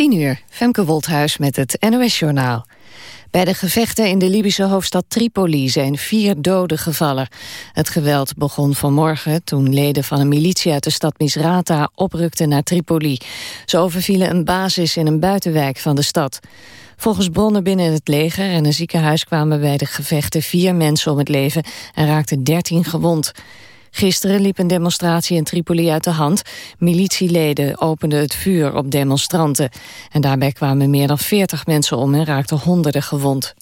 10 uur, Femke Wolthuis met het NOS-journaal. Bij de gevechten in de Libische hoofdstad Tripoli zijn vier doden gevallen. Het geweld begon vanmorgen toen leden van een militie uit de stad Misrata oprukten naar Tripoli. Ze overvielen een basis in een buitenwijk van de stad. Volgens bronnen binnen het leger en een ziekenhuis kwamen bij de gevechten vier mensen om het leven en raakten dertien gewond. Gisteren liep een demonstratie in Tripoli uit de hand. Militieleden openden het vuur op demonstranten. En daarbij kwamen meer dan 40 mensen om en raakten honderden gewond.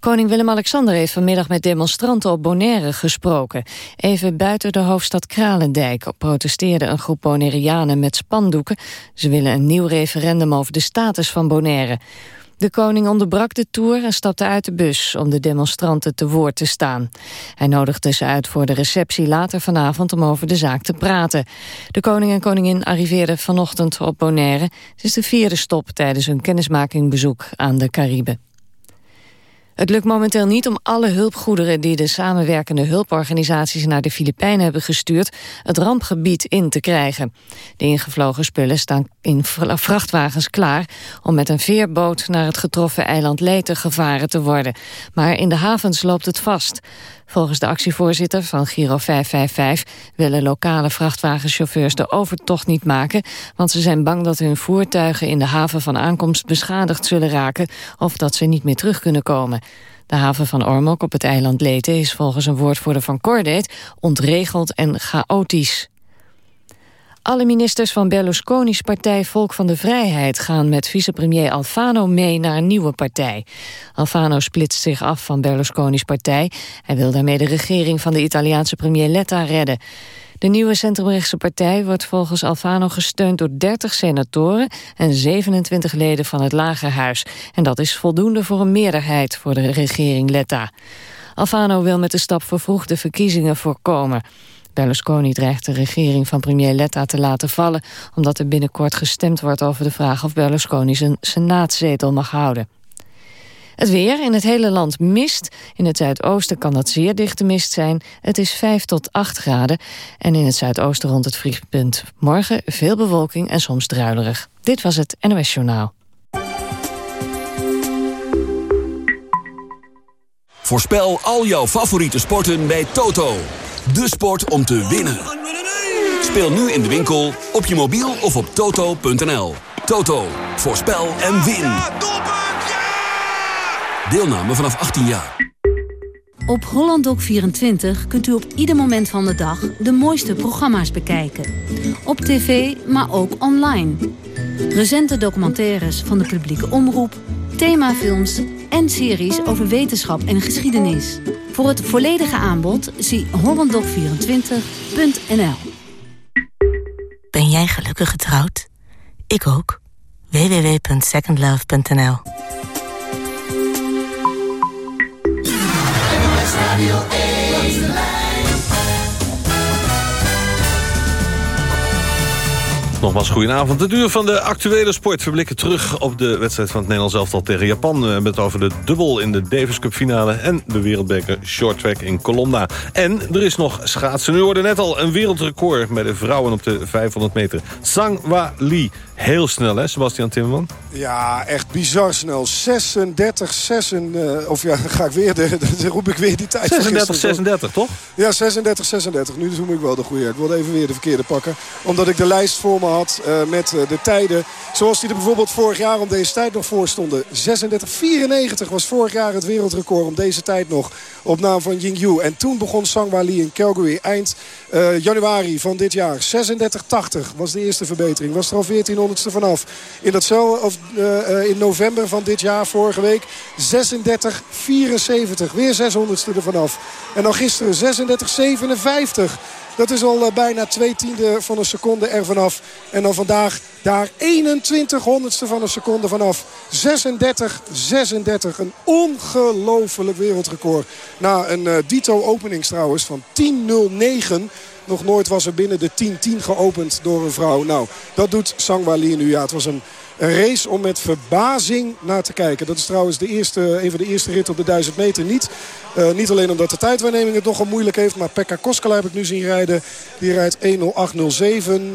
Koning Willem-Alexander heeft vanmiddag met demonstranten op Bonaire gesproken. Even buiten de hoofdstad Kralendijk protesteerde een groep Bonaireanen met spandoeken. Ze willen een nieuw referendum over de status van Bonaire. De koning onderbrak de tour en stapte uit de bus om de demonstranten te woord te staan. Hij nodigde ze uit voor de receptie later vanavond om over de zaak te praten. De koning en koningin arriveerden vanochtend op Bonaire. Het is de vierde stop tijdens hun kennismakingbezoek aan de Cariben. Het lukt momenteel niet om alle hulpgoederen die de samenwerkende hulporganisaties naar de Filipijnen hebben gestuurd, het rampgebied in te krijgen. De ingevlogen spullen staan in vrachtwagens klaar om met een veerboot naar het getroffen eiland Leyte gevaren te worden. Maar in de havens loopt het vast. Volgens de actievoorzitter van Giro 555 willen lokale vrachtwagenchauffeurs de overtocht niet maken, want ze zijn bang dat hun voertuigen in de haven van aankomst beschadigd zullen raken of dat ze niet meer terug kunnen komen. De haven van Ormok op het eiland Leyte is volgens een woordvoerder van Cordate ontregeld en chaotisch. Alle ministers van Berlusconi's partij Volk van de Vrijheid... gaan met vicepremier Alfano mee naar een nieuwe partij. Alfano splitst zich af van Berlusconi's partij. Hij wil daarmee de regering van de Italiaanse premier Letta redden. De nieuwe centrumrechtse partij wordt volgens Alfano gesteund door 30 senatoren en 27 leden van het Lagerhuis. En dat is voldoende voor een meerderheid voor de regering Letta. Alfano wil met de stap vervroegde verkiezingen voorkomen. Berlusconi dreigt de regering van premier Letta te laten vallen... omdat er binnenkort gestemd wordt over de vraag of Berlusconi zijn senaatzetel mag houden. Het weer in het hele land mist. In het zuidoosten kan dat zeer dichte mist zijn. Het is 5 tot 8 graden. En in het zuidoosten rond het vriespunt. Morgen veel bewolking en soms druilerig. Dit was het NOS Journaal. Voorspel al jouw favoriete sporten bij Toto. De sport om te winnen. Speel nu in de winkel, op je mobiel of op toto.nl. Toto, voorspel en win. Deelname vanaf 18 jaar. Op HollandDoc24 kunt u op ieder moment van de dag de mooiste programma's bekijken. Op tv, maar ook online. Recente documentaires van de publieke omroep, themafilms en series over wetenschap en geschiedenis. Voor het volledige aanbod zie hollanddoc24.nl. Ben jij gelukkig getrouwd? Ik ook. www.secondlove.nl Nogmaals, goedenavond. Het uur van de actuele sport. We blikken terug op de wedstrijd van het Nederlands elftal tegen Japan. Hebben het over de dubbel in de Davis Cup finale... en de wereldbeker shorttrack in Colomna. En er is nog schaatsen. Nu hoorde net al een wereldrecord... met de vrouwen op de 500 meter. Sangwa Lee. Heel snel, hè, Sebastian Timmerman? Ja, echt bizar snel. 36, 6, uh, of ja, ga ik weer, de, de, roep ik weer die tijd 36, 36, toch? Ja, 36, 36. Nu noem ik wel de goede. Ik wilde even weer de verkeerde pakken. Omdat ik de lijst voor me uh, met uh, de tijden. Zoals die er bijvoorbeeld vorig jaar om deze tijd nog voor stonden. 36, 94 was vorig jaar het wereldrecord om deze tijd nog op naam van Ying Yu. En toen begon Sangwa Lee in Calgary eind uh, januari van dit jaar. 36,80 was de eerste verbetering. Was er al 1400ste vanaf. In uh, in november van dit jaar, vorige week, 36,74. Weer 600ste ervan af. En dan gisteren 36,57. Dat is al uh, bijna twee tiende van een seconde ervan af. En dan vandaag daar 21 honderdste van een seconde vanaf. 36, 36. Een ongelooflijk wereldrecord. Na een uh, dito openings trouwens van 10.09. Nog nooit was er binnen de 10-10 geopend door een vrouw. Nou, dat doet Sangwa Lee nu. Ja, het was een Een race om met verbazing naar te kijken. Dat is trouwens de eerste, een van de eerste ritten op de 1000 meter niet. Uh, niet alleen omdat de tijdwaarneming het nogal moeilijk heeft. Maar Pekka Koskela heb ik nu zien rijden. Die rijdt 1.08.07.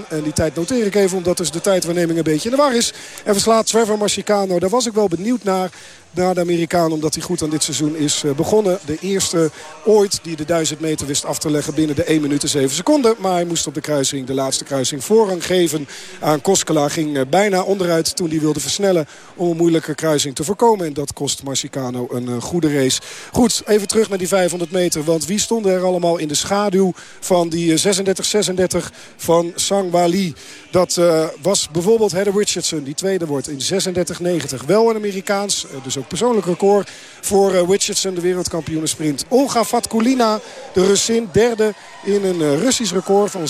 En die tijd noteer ik even omdat dus de tijdwaarneming een beetje in de war is. En verslaat Trevor Marchicano. Daar was ik wel benieuwd naar naar de Amerikaan. Omdat hij goed aan dit seizoen is eh, begonnen. De eerste ooit die de 1000 meter wist af te leggen binnen de 1 minuut en 7 seconden. Maar hij moest op de kruising, de laatste kruising, voorrang geven aan Koskela. Ging eh, bijna onderuit toen hij wilde versnellen om een moeilijke kruising te voorkomen. En dat kost Marcicano een eh, goede race. Goed, even terug naar die 500 meter. Want wie stonden er allemaal in de schaduw van die 36-36 van Sangwali? Dat was bijvoorbeeld Heather Richardson, die tweede wordt in 36-90. Wel een Amerikaans, dus persoonlijk record voor uh, Richardson, de wereldkampioen sprint. Olga Fatkulina, de Russin, derde in een uh, Russisch record van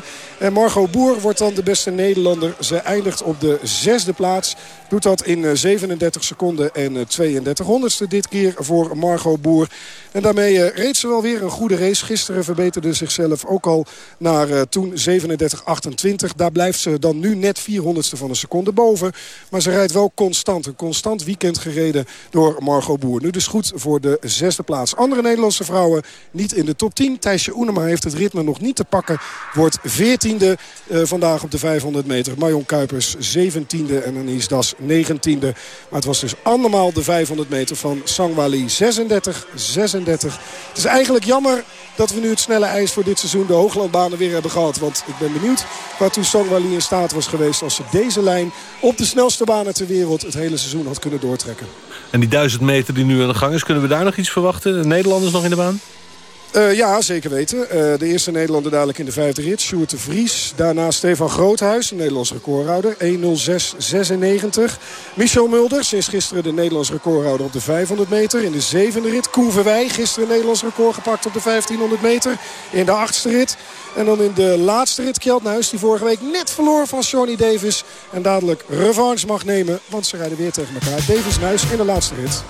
37-13. En Margot Boer wordt dan de beste Nederlander. Ze eindigt op de zesde plaats. Doet dat in 37 seconden en 32 honderdste dit keer voor Margot Boer. En daarmee reed ze wel weer een goede race. Gisteren verbeterde zichzelf ook al naar toen 37-28. Daar blijft ze dan nu net 400ste van een seconde boven. Maar ze rijdt wel constant. Een constant weekend gereden door Margot Boer. Nu dus goed voor de zesde plaats. Andere Nederlandse vrouwen niet in de top 10. Thijsje Oenema heeft het ritme nog niet te pakken. Wordt 14e uh, vandaag op de 500 meter. Marion Kuipers 17e en Anies Das 19e. Maar het was dus andermaal de 500 meter van Sangwali. 36, 36. Het is eigenlijk jammer dat we nu het snelle ijs voor dit seizoen de hooglandbanen weer hebben gehad. Want ik ben benieuwd waartoe Sangwali in staat was geweest... als ze deze lijn op de snelste banen ter wereld het hele seizoen had kunnen doortrekken. En die duizend meter die nu aan de gang is, kunnen we daar nog iets verwachten? De Nederlanders nog in de baan? Uh, ja, zeker weten. Uh, de eerste Nederlander dadelijk in de vijfde rit. Sjoerd de Vries. Daarna Stefan Groothuis, Nederlands recordhouder. 1.06.96. Michel Mulder, sinds gisteren de Nederlands recordhouder op de 500 meter. In de zevende rit. Koen Verwij, gisteren Nederlands record gepakt op de 1500 meter. In de achtste rit. En dan in de laatste rit Kjeldnuis, die vorige week net verloor van Johnny Davis. En dadelijk revanche mag nemen, want ze rijden weer tegen elkaar. Davis-Nuis in de laatste rit.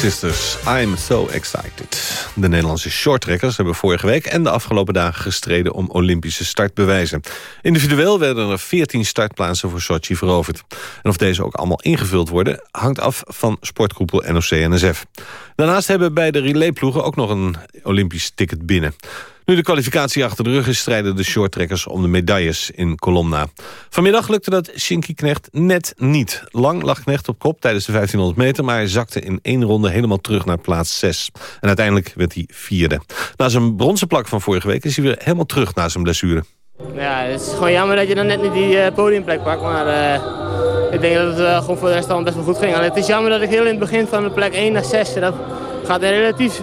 Sisters, I'm so excited. De Nederlandse shorttrekkers hebben vorige week en de afgelopen dagen gestreden om Olympische startbewijzen. Individueel werden er 14 startplaatsen voor Sochi veroverd. En of deze ook allemaal ingevuld worden, hangt af van sportkoepel NOC-NSF. Daarnaast hebben beide relayploegen ook nog een Olympisch ticket binnen. Nu de kwalificatie achter de rug is... strijden de shorttrekkers om de medailles in Colomna. Vanmiddag lukte dat Shinky Knecht net niet. Lang lag Knecht op kop tijdens de 1500 meter... maar hij zakte in één ronde helemaal terug naar plaats 6. En uiteindelijk werd hij vierde. Na zijn bronzen plak van vorige week is hij weer helemaal terug na zijn blessure. Ja, het is gewoon jammer dat je dan net niet die uh, podiumplek pakt. Maar uh, ik denk dat het uh, gewoon voor de rest allemaal best wel goed ging. het is jammer dat ik heel in het begin van de plek 1 naar 6... dat gaat er relatief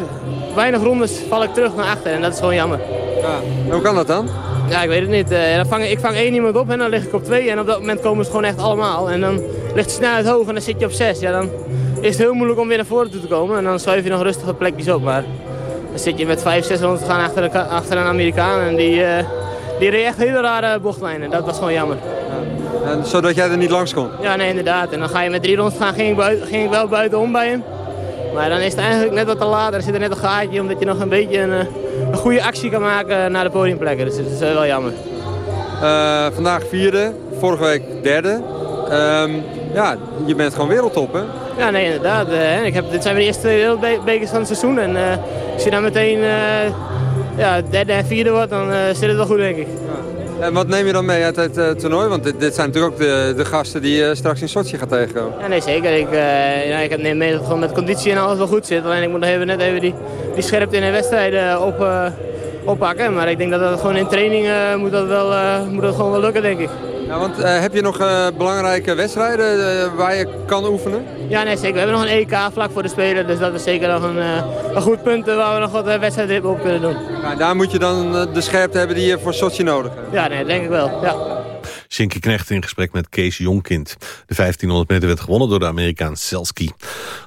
weinig rondes val ik terug naar achter en dat is gewoon jammer. Ja. hoe kan dat dan? Ja, ik weet het niet. Uh, dan vang, ik vang één iemand op en dan lig ik op twee. En op dat moment komen ze gewoon echt allemaal. En dan ligt de snelheid hoog en dan zit je op zes. Ja, dan is het heel moeilijk om weer naar voren toe te komen. En dan schuif je nog rustige plekjes op. Maar dan zit je met vijf, zes rondes te gaan achter, een, achter een Amerikaan. En die, uh, die reed echt hele rare bochtlijnen. Dat was gewoon jammer. Ja. En zodat jij er niet langs kon? Ja, nee, inderdaad. En dan ga je met drie rondes gaan. Ging ik, buiten, ging ik wel buitenom bij hem. Maar dan is het eigenlijk net wat te laat. Er zit er net een gaatje omdat je nog een beetje een, eh, een goede actie kan maken naar de podiumplekken. Dus dat is wel jammer. Uh, vandaag vierde, vorige week derde. Um, ja, je bent gewoon wereldtop hè? Ja, nee, inderdaad. Uh, ik heb, dit zijn mijn eerste twee wereldbekers van het seizoen. En uh, als je dan meteen ja, derde en vierde wordt, dan zit het wel goed denk ik. En wat neem je dan mee uit het uh, toernooi? Want dit, zijn natuurlijk ook de, de gasten die je uh, straks in Sochi gaat tegenkomen. Ja, nee, zeker. Ik, uh, ja, ik neem mee dat gewoon met conditie en alles wel goed zit. Alleen ik moet nog even, net even die, die scherpte in de wedstrijden op, oppakken. Maar ik denk dat dat gewoon in training moet, dat wel, moet dat gewoon wel lukken, denk ik. Ja, want heb je nog belangrijke wedstrijden waar je kan oefenen? Ja, nee, zeker. We hebben nog een EK vlak voor de Spelen. Dus dat is zeker nog een, een goed punt waar we nog wat wedstrijden op kunnen doen. Ja, daar moet je dan de scherpte hebben die je voor Sochi nodig hebt. Ja, nee, denk ik wel. Ja. Shinky Knecht in gesprek met Kees Jonkind. De 1500 meter werd gewonnen door de Amerikaan Selski.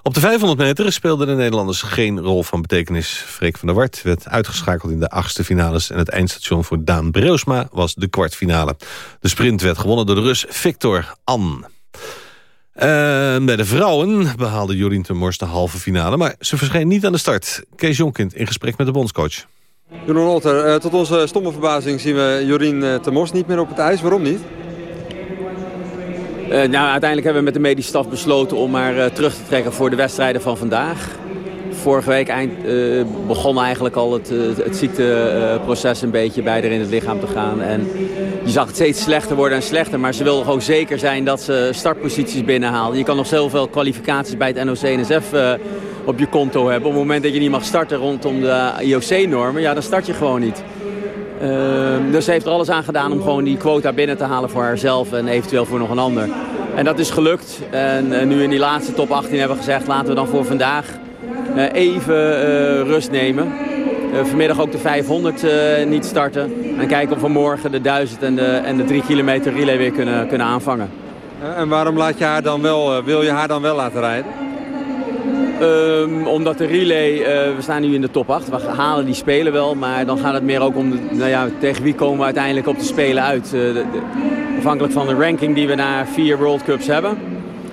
Op de 500 meter speelden de Nederlanders geen rol van betekenis. Freek van der Wart werd uitgeschakeld in de achtste finales... en het eindstation voor Daan Breusma was de kwartfinale. De sprint werd gewonnen door de Rus Victor An. Uh, bij de vrouwen behaalde Jorien Temors de halve finale... maar ze verscheen niet aan de start. Kees Jonkind in gesprek met de bondscoach. Jeroen Olter, uh, tot onze stomme verbazing zien we Jorien uh, Temors niet meer op het ijs. Waarom niet? Uh, nou, uiteindelijk hebben we met de medische staf besloten om maar terug te trekken voor de wedstrijden van vandaag. Vorige week eind, begon eigenlijk al het, het ziekteproces een beetje bij er in het lichaam te gaan. En je zag het steeds slechter worden en slechter. Maar ze wilden gewoon zeker zijn dat ze startposities binnenhaalden. Je kan nog zoveel kwalificaties bij het NOC-NSF op je konto hebben. Op het moment dat je niet mag starten rondom de IOC-normen, ja, dan start je gewoon niet. Uh, dus ze heeft er alles aan gedaan om gewoon die quota binnen te halen voor haarzelf en eventueel voor nog een ander. En dat is gelukt. En uh, nu in die laatste top 18 hebben we gezegd, laten we dan voor vandaag uh, even eh, rust nemen. vanmiddag ook de 500 niet starten. En kijken of we morgen de 1000 en de, en de 3 kilometer relay weer kunnen, kunnen aanvangen. En waarom laat je haar dan wel, wil je haar dan wel laten rijden? Um, omdat de relay, uh, we staan nu in de top 8, we halen die spelen wel. Maar dan gaat het meer ook om, de, nou ja, tegen wie komen we uiteindelijk op de spelen uit. Uh, de, de, afhankelijk van de ranking die we na vier World Cups hebben.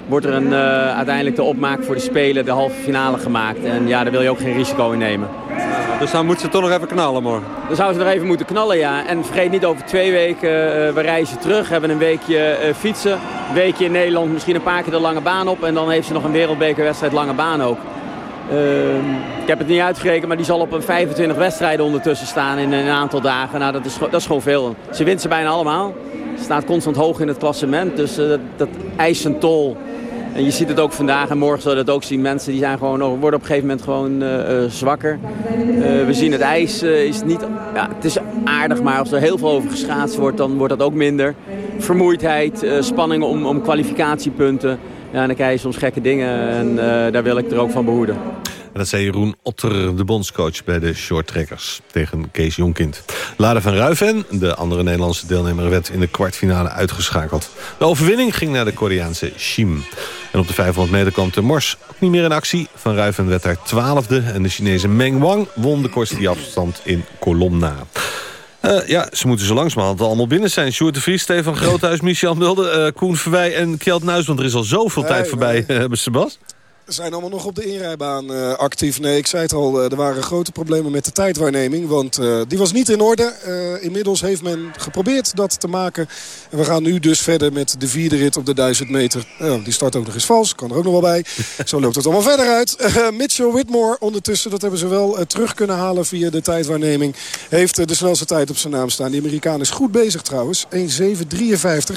Wordt er een, uh, uiteindelijk de opmaak voor de spelen, de halve finale gemaakt. En ja, daar wil je ook geen risico in nemen. Dus dan moet ze toch nog even knallen morgen? Dan zou ze nog even moeten knallen, ja. En vergeet niet, over twee weken we reizen terug. Hebben een weekje fietsen. Een weekje in Nederland, misschien een paar keer de lange baan op. En dan heeft ze nog een wereldbekerwedstrijd lange baan ook. Uh, ik heb het niet uitgerekend, maar die zal op een 25 wedstrijden ondertussen staan in een aantal dagen. Nou, dat is, dat is gewoon veel. Ze wint ze bijna allemaal. Staat constant hoog in het klassement, dus uh, dat, dat eist een tol. En je ziet het ook vandaag en morgen zullen we dat ook zien. Mensen die zijn gewoon, worden op een gegeven moment gewoon uh, zwakker. we zien het ijs is niet... Ja, het is aardig, maar als er heel veel over geschaatst wordt, dan wordt dat ook minder. Vermoeidheid, spanning om, om kwalificatiepunten. Ja, dan krijg je soms gekke dingen en daar wil ik er ook van behoeden. En dat zei Jeroen Otter, de bondscoach bij de shorttrekkers tegen Kees Jonkind. Lade van Ruiven, de andere Nederlandse deelnemer, werd in de kwartfinale uitgeschakeld. De overwinning ging naar de Koreaanse Shim. En op de 500 meter kwam de Mors ook niet meer in actie. Van Ruiven werd daar twaalfde en de Chinese Meng Wang won de kortste afstand in Colomna. Uh, ja, ze moeten zo langzamerhand allemaal binnen zijn. Sjoerd de Vries, Stefan Groothuis, Michel Mulder, uh, Koen Verwij en Kjeld Nuis. Want er is al zoveel hey, tijd voorbij, uh, Sebas. Zijn allemaal nog op de inrijbaan uh, actief. Nee, ik zei het al, uh, er waren grote problemen met de tijdwaarneming. Want uh, die was niet in orde. inmiddels heeft men geprobeerd dat te maken. En we gaan nu dus verder met de vierde rit op de 1000 meter. die start ook nog eens vals, kan er ook nog wel bij. Zo loopt het allemaal verder uit. Mitchell Whitmore ondertussen, dat hebben ze wel terug kunnen halen via de tijdwaarneming. Heeft de snelste tijd op zijn naam staan. Die Amerikaan is goed bezig trouwens. 1.7.53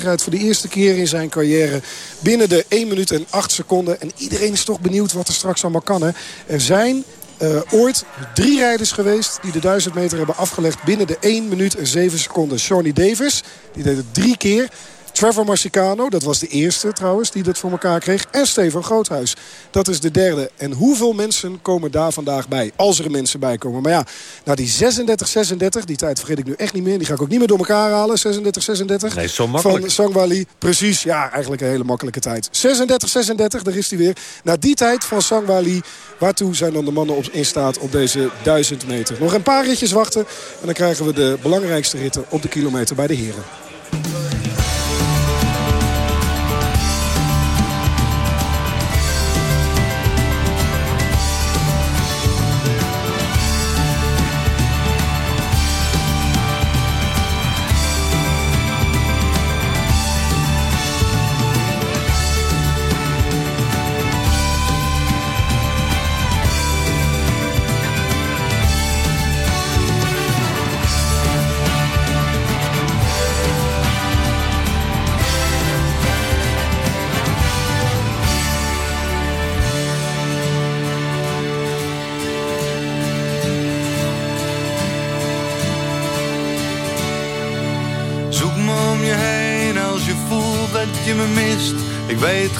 rijdt voor de eerste keer in zijn carrière binnen de 1 minuut en 8 seconden. En iedereen is toch benieuwd wat er straks allemaal kan. Er zijn uh, ooit drie rijders geweest die de 1000 meter hebben afgelegd binnen de 1 minuut en 7 seconden. Shawnee Davis, die deed het drie keer. Trevor Marcicano, dat was de eerste trouwens die dat voor elkaar kreeg. En Stefan Groothuis, dat is de derde. En hoeveel mensen komen daar vandaag bij? Als er mensen bij komen. Maar ja, nou die 36-36, die tijd vergeet ik nu echt niet meer. Die ga ik ook niet meer door elkaar halen. 36-36 nee, zo makkelijk. van Sangwali. Precies, ja, eigenlijk een hele makkelijke tijd. 36-36, daar is hij weer. Na die tijd van Sangwali, waartoe zijn dan de mannen op, in staat op deze 1000 meter? Nog een paar ritjes wachten en dan krijgen we de belangrijkste ritten op de kilometer bij de heren.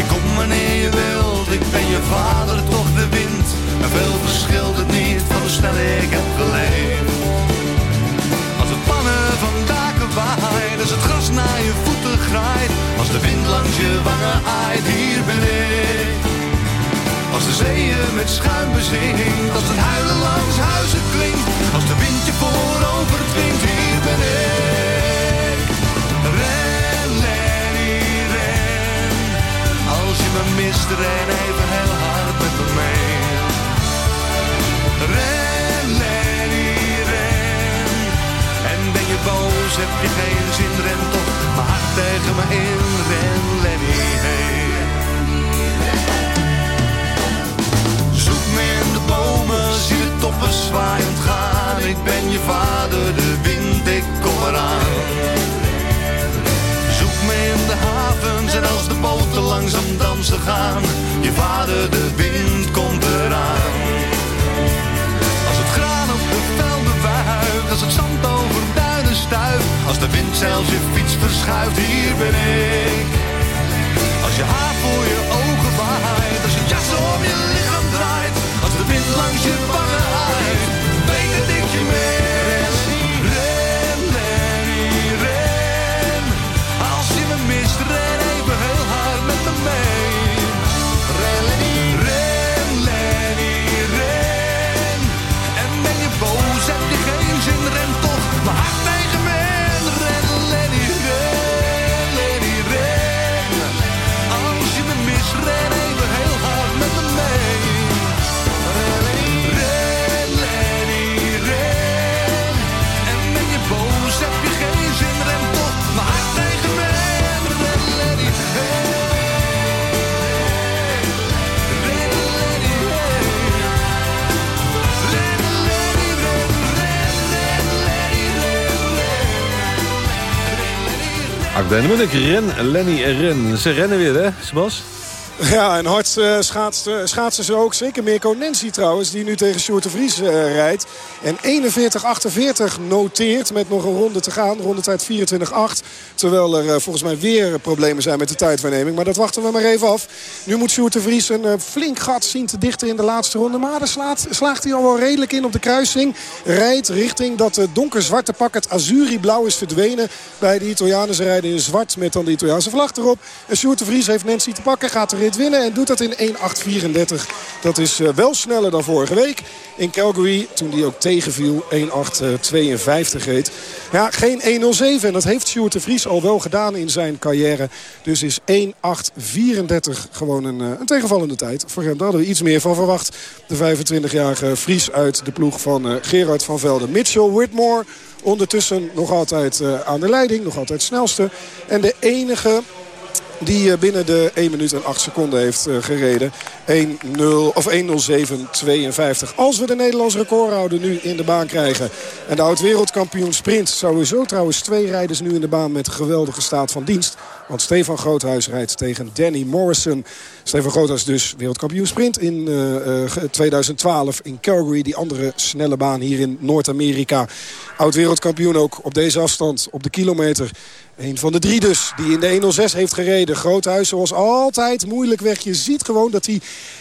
Ik kom wanneer je wilt, ik ben je vader, toch de wind. En veel verschilt het niet van hoe snel ik heb geleefd. Als het pannen van daken waait, als het gras naar je voeten graait. Als de wind langs je wangen aait, hier ben ik. Als de zeeën met schuim bezingt, als het huilen langs huizen klinkt. Als de wind je voorover dwingt, hier ben ik. Me mist, ren even heel hard met me mee. Ren, Lenny, ren. En ben je boos, heb je geen zin, ren toch maar hart tegen me in. Ren, Lenny, hey. Zoek me in de bomen, zie de toppen zwaaiend gaan. Ik ben je vader, de wind, ik kom eraan havens en als de boten langzaam dansen gaan. Je vader, de wind komt eraan. Als het graan op de velden wuift, als het zand over duinen stuift. Als de wind zelfs je fiets verschuift, hier ben ik. Als je haar voor je ogen waait, als je jas om je lichaam draait. Als de wind langs je wangen aait, weet dat ik je mee. Ak ben ik ren, Lenny en Ren. Ze rennen weer, hè, Sebas? Ja, en hard uh, schaatsen, ze ook. Zeker Mirko Nancy trouwens, die nu tegen Sjoerd de Vries uh, rijdt. En 41-48 noteert met nog een ronde te gaan. Rondetijd 24-8. Terwijl er uh, volgens mij weer problemen zijn met de tijdwaarneming. Maar dat wachten we maar even af. Nu moet Sjoerd de Vries een flink gat zien te dichten in de laatste ronde. Maar daar slaat, slaagt hij al wel redelijk in op de kruising. Rijdt richting dat donkerzwarte pak. Het azuri-blauw is verdwenen bij de Italianen. Ze rijden in zwart met dan de Italiaanse vlag erop. En Sjoerd de Vries heeft Nancy te pakken. Gaat erin En doet dat in 1.8.34. Dat is eh, wel sneller dan vorige week in Calgary. Toen die ook tegenviel. 1.8.52 reed. Ja, geen 1.07. En dat heeft Sjoerd de Vries al wel gedaan in zijn carrière. Dus is 1.8.34 gewoon een, eh, een tegenvallende tijd. Voor hem hadden we iets meer van verwacht. De 25-jarige Vries uit de ploeg van Gerard van Velden. Mitchell Whitmore ondertussen nog altijd aan de leiding. Nog altijd snelste. En de enige die eh, binnen de 1 minuut en 8 seconden heeft eh, gereden. 1-0 of 1-0-7-52. Als we de Nederlandse recordhouder nu in de baan krijgen. En de oud-wereldkampioen sprint. Sowieso trouwens twee rijders nu in de baan met geweldige staat van dienst. Want Stefan Groothuis rijdt tegen Danny Morrison. Stefan Groothuis dus wereldkampioen sprint in uh, uh, 2012 in Calgary. Die andere snelle baan hier in Noord-Amerika. Oud-wereldkampioen ook op deze afstand op de kilometer. Een van de drie dus, die in de 106 heeft gereden. Groothuis zoals altijd, moeilijk weg. Je ziet gewoon dat hij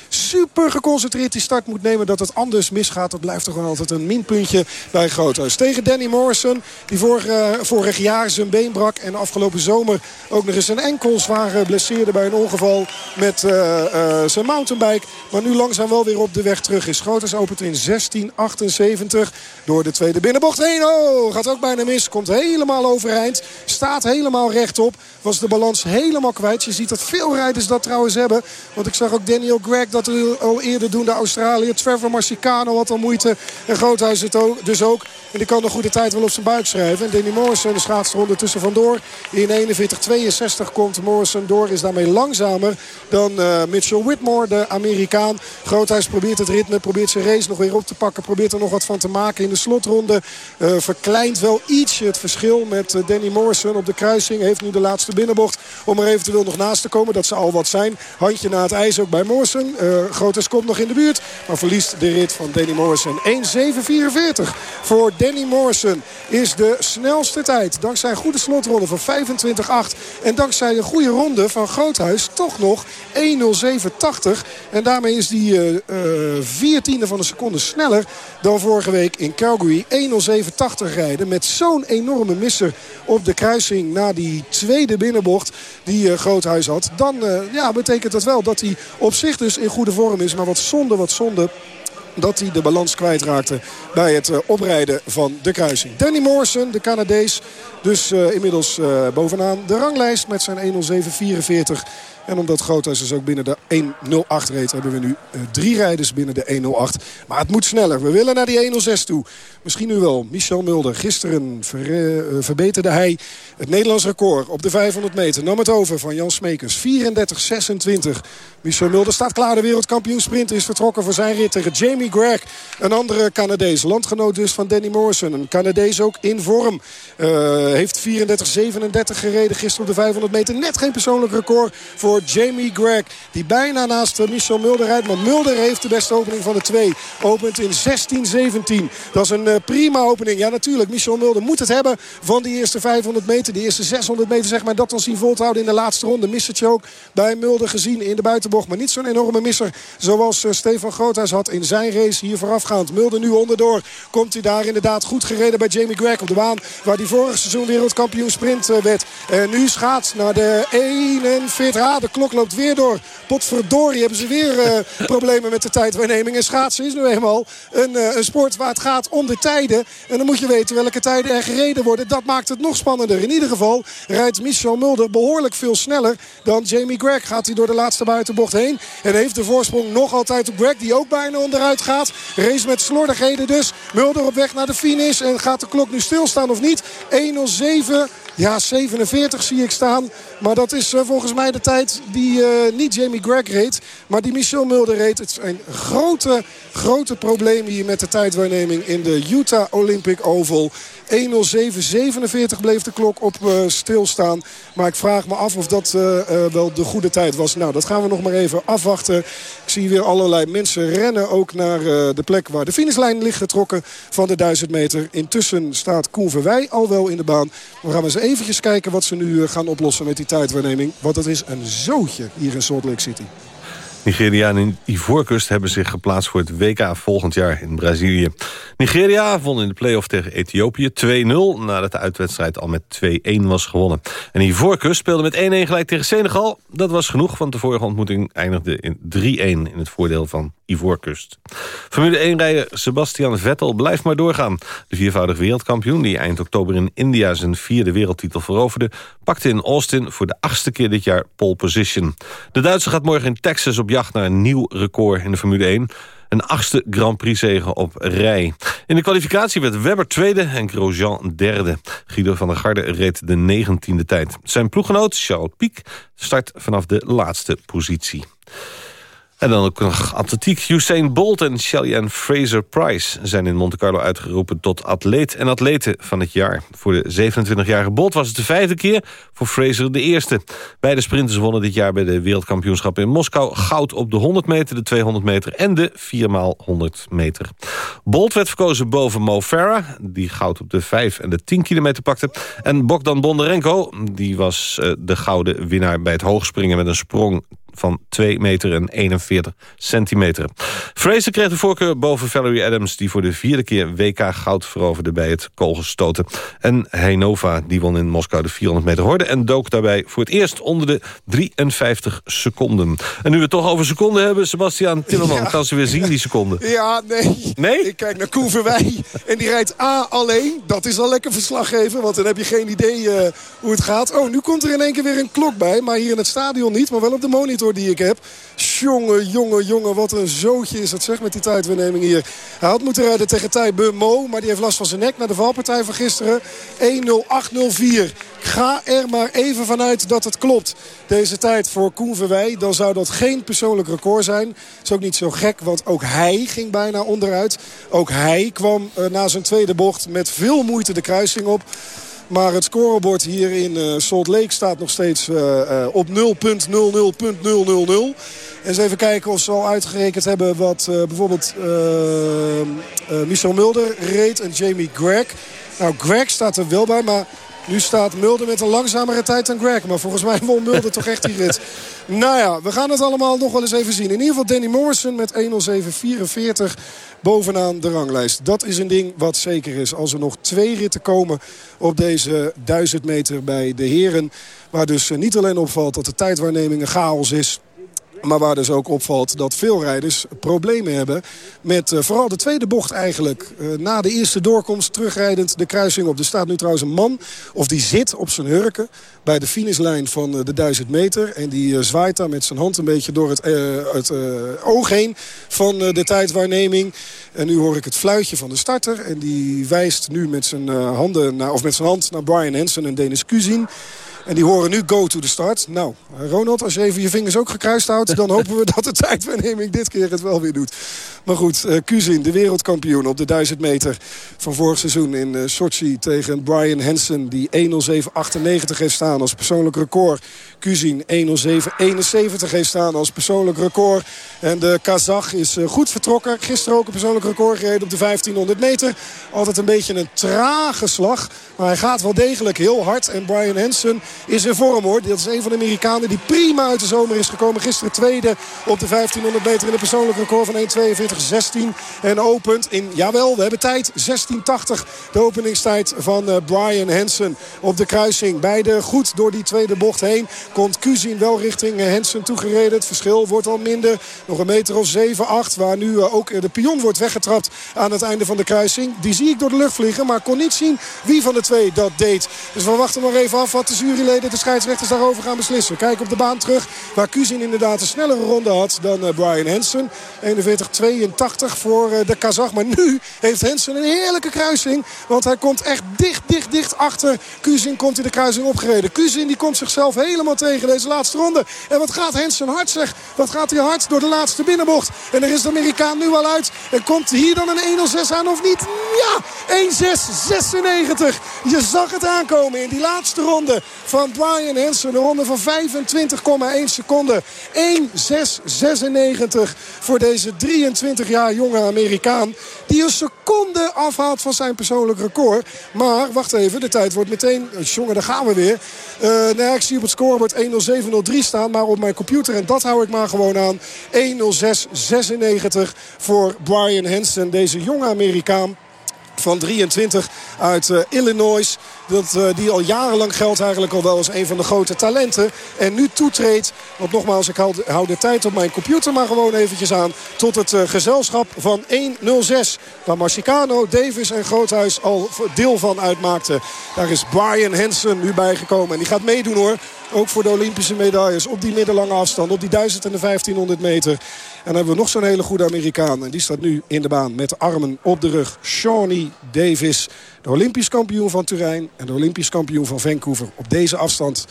super geconcentreerd die start moet nemen. Dat het anders misgaat, dat blijft toch gewoon altijd een minpuntje bij Groothuis. Tegen Danny Morrison, die vorig, uh, vorig jaar zijn been brak. En afgelopen zomer ook nog eens zijn enkels waren blesseerde bij een ongeval met uh, uh, zijn mountainbike. Maar nu langzaam wel weer op de weg terug is. Groothuis opent in 1678 door de tweede binnenbocht heen. Oh, gaat ook bijna mis. Komt helemaal overeind. Staat helemaal rechtop. Was de balans helemaal kwijt. Je ziet dat veel rijders dat trouwens hebben. Want ik zag ook Daniel Greg dat al eerder doen. De Australië. Trevor Marcicano had al moeite. En Groothuis het ook, dus ook. En die kan een goede tijd wel op zijn buik schrijven. En Danny Morrison, de schaatser ondertussen vandoor. In 41-62 komt Morrison door. Is daarmee langzamer dan uh, Mitchell Whitmore, de Amerikaan. Groothuis probeert het ritme, probeert zijn race nog weer op te pakken. Probeert er nog wat van te maken in de slotronde. Uh, verkleint wel ietsje het verschil met uh, Danny Morrison op de kruising. Heeft nu de laatste binnenbocht om er eventueel nog naast te komen. Dat zou al wat zijn. Handje na het ijs ook bij Morrison. Uh, Groothuis komt nog in de buurt. Maar verliest de rit van Danny Morrison. 1.744 voor Danny Morrison is de snelste tijd. Dankzij een goede slotronde van 25.8. En dankzij een goede ronde van Groothuis toch nog 1.0780. En daarmee is die uh, uh, viertiende van een seconde sneller dan vorige week in Calgary. 1.0780 rijden met zo'n enorme misser op de kruising na die tweede binnenbocht die uh, Groothuis had. Dan ja, betekent dat wel dat hij op zich dus in goede vorm is. Maar wat zonde, wat zonde dat hij de balans kwijtraakte bij het uh, oprijden van de kruising. Danny Morrison, de Canadees, dus uh, inmiddels uh, bovenaan de ranglijst met zijn 1.07.44. En omdat Groothuis dus ook binnen de 1.08 reed... hebben we nu uh, drie rijders binnen de 1.08. Maar het moet sneller. We willen naar die 1.06 toe. Misschien nu wel. Michel Mulder. Gisteren uh, verbeterde hij het Nederlands record op de 500 meter. Nam het over van Jan Smekers. 34-26. Michel Mulder staat klaar. De wereldkampioen sprint is vertrokken voor zijn rit tegen Jamie Gregg. Een andere Canadees. Landgenoot dus van Danny Morrison. Een Canadees ook in vorm. Uh, heeft 34-37 gereden gisteren op de 500 meter. Net geen persoonlijk record voor Jamie Gregg. Die bijna naast Michel Mulder rijdt. Maar Mulder heeft de beste opening van de twee. Opent in 16-17. Dat is een uh, prima opening. Ja natuurlijk, Michel Mulder moet het hebben van die eerste 500 meter. De eerste 600 meter zeg maar. Dat dan zien volhouden in de laatste ronde. Missertje ook bij Mulder gezien in de buitenbocht. Maar niet zo'n enorme misser zoals uh, Stefan Groothuis had in zijn race hier voorafgaand. Mulder nu onderdoor. Komt hij daar inderdaad goed gereden bij Jamie Gregg op de baan. Waar hij vorig seizoen wereldkampioen sprint werd. En nu schaats naar de 41. De klok loopt weer door. Potverdorie hebben ze weer uh, problemen met de tijdwaarneming. En schaatsen is nu eenmaal een, uh, een sport waar het gaat om de tijden. En dan moet je weten welke tijden er gereden worden. Dat maakt het nog spannender. In ieder geval rijdt Michel Mulder behoorlijk veel sneller dan Jamie Gregg. Gaat hij door de laatste buitenbocht heen. En heeft de voorsprong nog altijd op Gregg. Die ook bijna onderuit gaat. Race met slordigheden dus. Mulder op weg naar de finish. En gaat de klok nu stilstaan of niet? 1.07... Ja, 47 zie ik staan. Maar dat is volgens mij de tijd die niet Jamie Greg reed. Maar die Michel Mulder reed. Het zijn grote, grote problemen hier met de tijdwaarneming in de Utah Olympic Oval. 1.07.47 bleef de klok op uh, stilstaan. Maar ik vraag me af of dat uh, uh, wel de goede tijd was. Nou, dat gaan we nog maar even afwachten. Ik zie weer allerlei mensen rennen ook naar de plek waar de finishlijn ligt getrokken van de 1000 meter. Intussen staat Koen Verwij al wel in de baan. We gaan eens eventjes kijken wat ze nu gaan oplossen met die tijdwaarneming. Want het is een zootje hier in Salt Lake City. Nigeria en Ivoorkust hebben zich geplaatst voor het WK volgend jaar in Brazilië. Nigeria won in de play-off tegen Ethiopië 2-0... nadat de uitwedstrijd al met 2-1 was gewonnen. En Ivoorkust speelde met 1-1 gelijk tegen Senegal. Dat was genoeg, want de vorige ontmoeting eindigde in 3-1... in het voordeel van Ivoorkust. Formule 1-rijder Sebastian Vettel blijft maar doorgaan. De viervoudig wereldkampioen, die eind oktober in India... zijn vierde wereldtitel veroverde... pakte in Austin voor de achtste keer dit jaar pole position. De Duitser gaat morgen in Texas op naar een nieuw record in de Formule 1... Een achtste Grand Prix zegen op rij. In de kwalificatie werd Webber tweede en Grosjean derde. Guido van der Garde reed de negentiende tijd. Zijn ploeggenoot Charles Piek start vanaf de laatste positie. En dan ook nog atletiek. Usain Bolt en Shelly-Ann Fraser-Price zijn in Monte Carlo uitgeroepen tot atleet en atlete van het jaar. Voor de 27-jarige Bolt was het de vijfde keer, voor Fraser de eerste. Beide sprinters wonnen dit jaar bij de wereldkampioenschap in Moskou goud op de 100 meter, de 200 meter en de 4x100 meter. Bolt werd verkozen boven Mo Farah, die goud op de 5 en de 10 kilometer pakte. En Bogdan Bondarenko, die was eh, de gouden winnaar bij het hoogspringen met een sprong van 2 meter en 41 centimeter. Fraser kreeg de voorkeur boven Valerie Adams... die voor de vierde keer WK goud veroverde bij het koolgestoten. En Heinova die won in Moskou de 400 meter horde... en dook daarbij voor het eerst onder de 53 seconden. En nu we het toch over seconden hebben... Sebastian Timmerman, ja. kan ze weer zien die seconden? Ja, nee. Nee? Ik kijk naar Koen Verwij en die rijdt A alleen. Dat is al lekker verslaggeven, want dan heb je geen idee uh, hoe het gaat. Oh, nu komt er in één keer weer een klok bij. Maar hier in het stadion niet, maar wel op de monitor die ik heb. Jongen, jongen, jongen, wat een zootje is dat zeg met die tijdverneming hier. Hij had moeten rijden tegen Thij Mo, maar die heeft last van zijn nek na de valpartij van gisteren. 1.08.04. Ga er maar even vanuit dat het klopt. Deze tijd voor Koen Verwij. Dan zou dat geen persoonlijk record zijn. Is ook niet zo gek, want ook hij ging bijna onderuit. Ook hij kwam uh, na zijn tweede bocht met veel moeite de kruising op. Maar het scorebord hier in uh, Salt Lake staat nog steeds uh, uh, op 0.00.000. Eens even kijken of ze al uitgerekend hebben wat bijvoorbeeld Michel Mulder reed en Jamie Greg. Nou, Greg staat er wel bij, maar nu staat Mulder met een langzamere tijd dan Greg. Maar volgens mij won Mulder toch echt die rit. Nou ja, we gaan het allemaal nog wel eens even zien. In ieder geval Danny Morrison met 1.07.44 bovenaan de ranglijst. Dat is een ding wat zeker is. Als er nog twee ritten komen op deze 1000 meter bij de heren... waar dus niet alleen opvalt dat de tijdwaarneming een chaos is... Maar waar dus ook opvalt dat veel rijders problemen hebben met uh, vooral de tweede bocht eigenlijk. Uh, na de eerste doorkomst terugrijdend de kruising op. Er staat nu trouwens een man, of die zit op zijn hurken bij de finishlijn van uh, de 1000 meter. En die zwaait daar met zijn hand een beetje door het, het oog heen van de tijdwaarneming. En nu hoor ik het fluitje van de starter. En die wijst nu met zijn, handen naar, of met zijn hand naar Brian Hansen en Dennis Kuzin. En die horen nu go to the start. Nou, Ronald, als je even je vingers ook gekruist houdt... dan hopen we dat de tijdwaarneming dit keer het wel weer doet. Maar goed, uh, Kuzin, de wereldkampioen op de 1000 meter van vorig seizoen in uh, Sochi... tegen Brian Hansen, die 1.07.98 heeft staan als persoonlijk record. Kuzin 1.07.71 heeft staan als persoonlijk record. En de Kazach is uh, goed vertrokken. Gisteren ook een persoonlijk record gereden op de 1500 meter. Altijd een beetje een trage slag. Maar hij gaat wel degelijk heel hard. En Brian Hansen is in vorm hoor. Dat is een van de Amerikanen die prima uit de zomer is gekomen. Gisteren tweede op de 1500 meter in een persoonlijk record van 1.42.16. En opent in, jawel, we hebben tijd. 16.80 de openingstijd van uh, Brian Hansen op de kruising. Beide goed door die tweede bocht heen. Komt Kuzin wel richting uh, Hansen toegereden. Het verschil wordt al minder. Nog een meter of 7, 8. Waar nu uh, ook de pion wordt weggetrapt aan het einde van de kruising. Die zie ik door de lucht vliegen. Maar kon niet zien wie van de twee dat deed. Dus we wachten maar even af wat de jury juryleden, de scheidsrechters daarover gaan beslissen. Kijk op de baan terug waar Kuzin inderdaad een snellere ronde had dan Brian Hansen. 41-82 voor de Kazach. Maar nu heeft Hansen een heerlijke kruising. Want hij komt echt dicht, dicht, dicht achter Kuzin komt hij de kruising opgereden. Kuzin die komt zichzelf helemaal tegen deze laatste ronde. En wat gaat Hansen hard zeg. Wat gaat hij hard door de laatste binnenbocht. En er is de Amerikaan nu al uit. En komt hier dan een 1-0-6 aan of niet? Ja, 1-6-96. Je zag het aankomen in die laatste ronde van Brian Hansen. Een ronde van 25,1 seconden. 1-6-96 voor deze 23 jaar jonge Amerikaan. Die een seconde afhaalt van zijn persoonlijk record. Maar wacht even, de tijd wordt meteen... Jongen, daar gaan we weer. Uh, nou ik zie op het scorebord 1-0-7-0-3 staan. Maar op mijn computer, en dat hou ik maar gewoon aan... 1-0-6-96 voor Brian Hansen. Deze jonge Amerikaan van 23 uit uh, Illinois. Dat, uh, die al jarenlang geldt eigenlijk al wel als een van de grote talenten. En nu toetreedt, want nogmaals ik hou, de tijd op mijn computer maar gewoon eventjes aan. Tot het uh, gezelschap van 1-0-6. Waar Marcicano, Davis en Groothuis al deel van uitmaakten. Daar is Brian Hansen nu bijgekomen. En die gaat meedoen hoor. Ook voor de Olympische medailles op die middellange afstand. Op die 1000 en de 1500 meter. En dan hebben we nog zo'n hele goede Amerikaan. En die staat nu in de baan met armen op de rug. Shawnee Davis. De Olympisch kampioen van Turijn. En de Olympisch kampioen van Vancouver. Op deze afstand.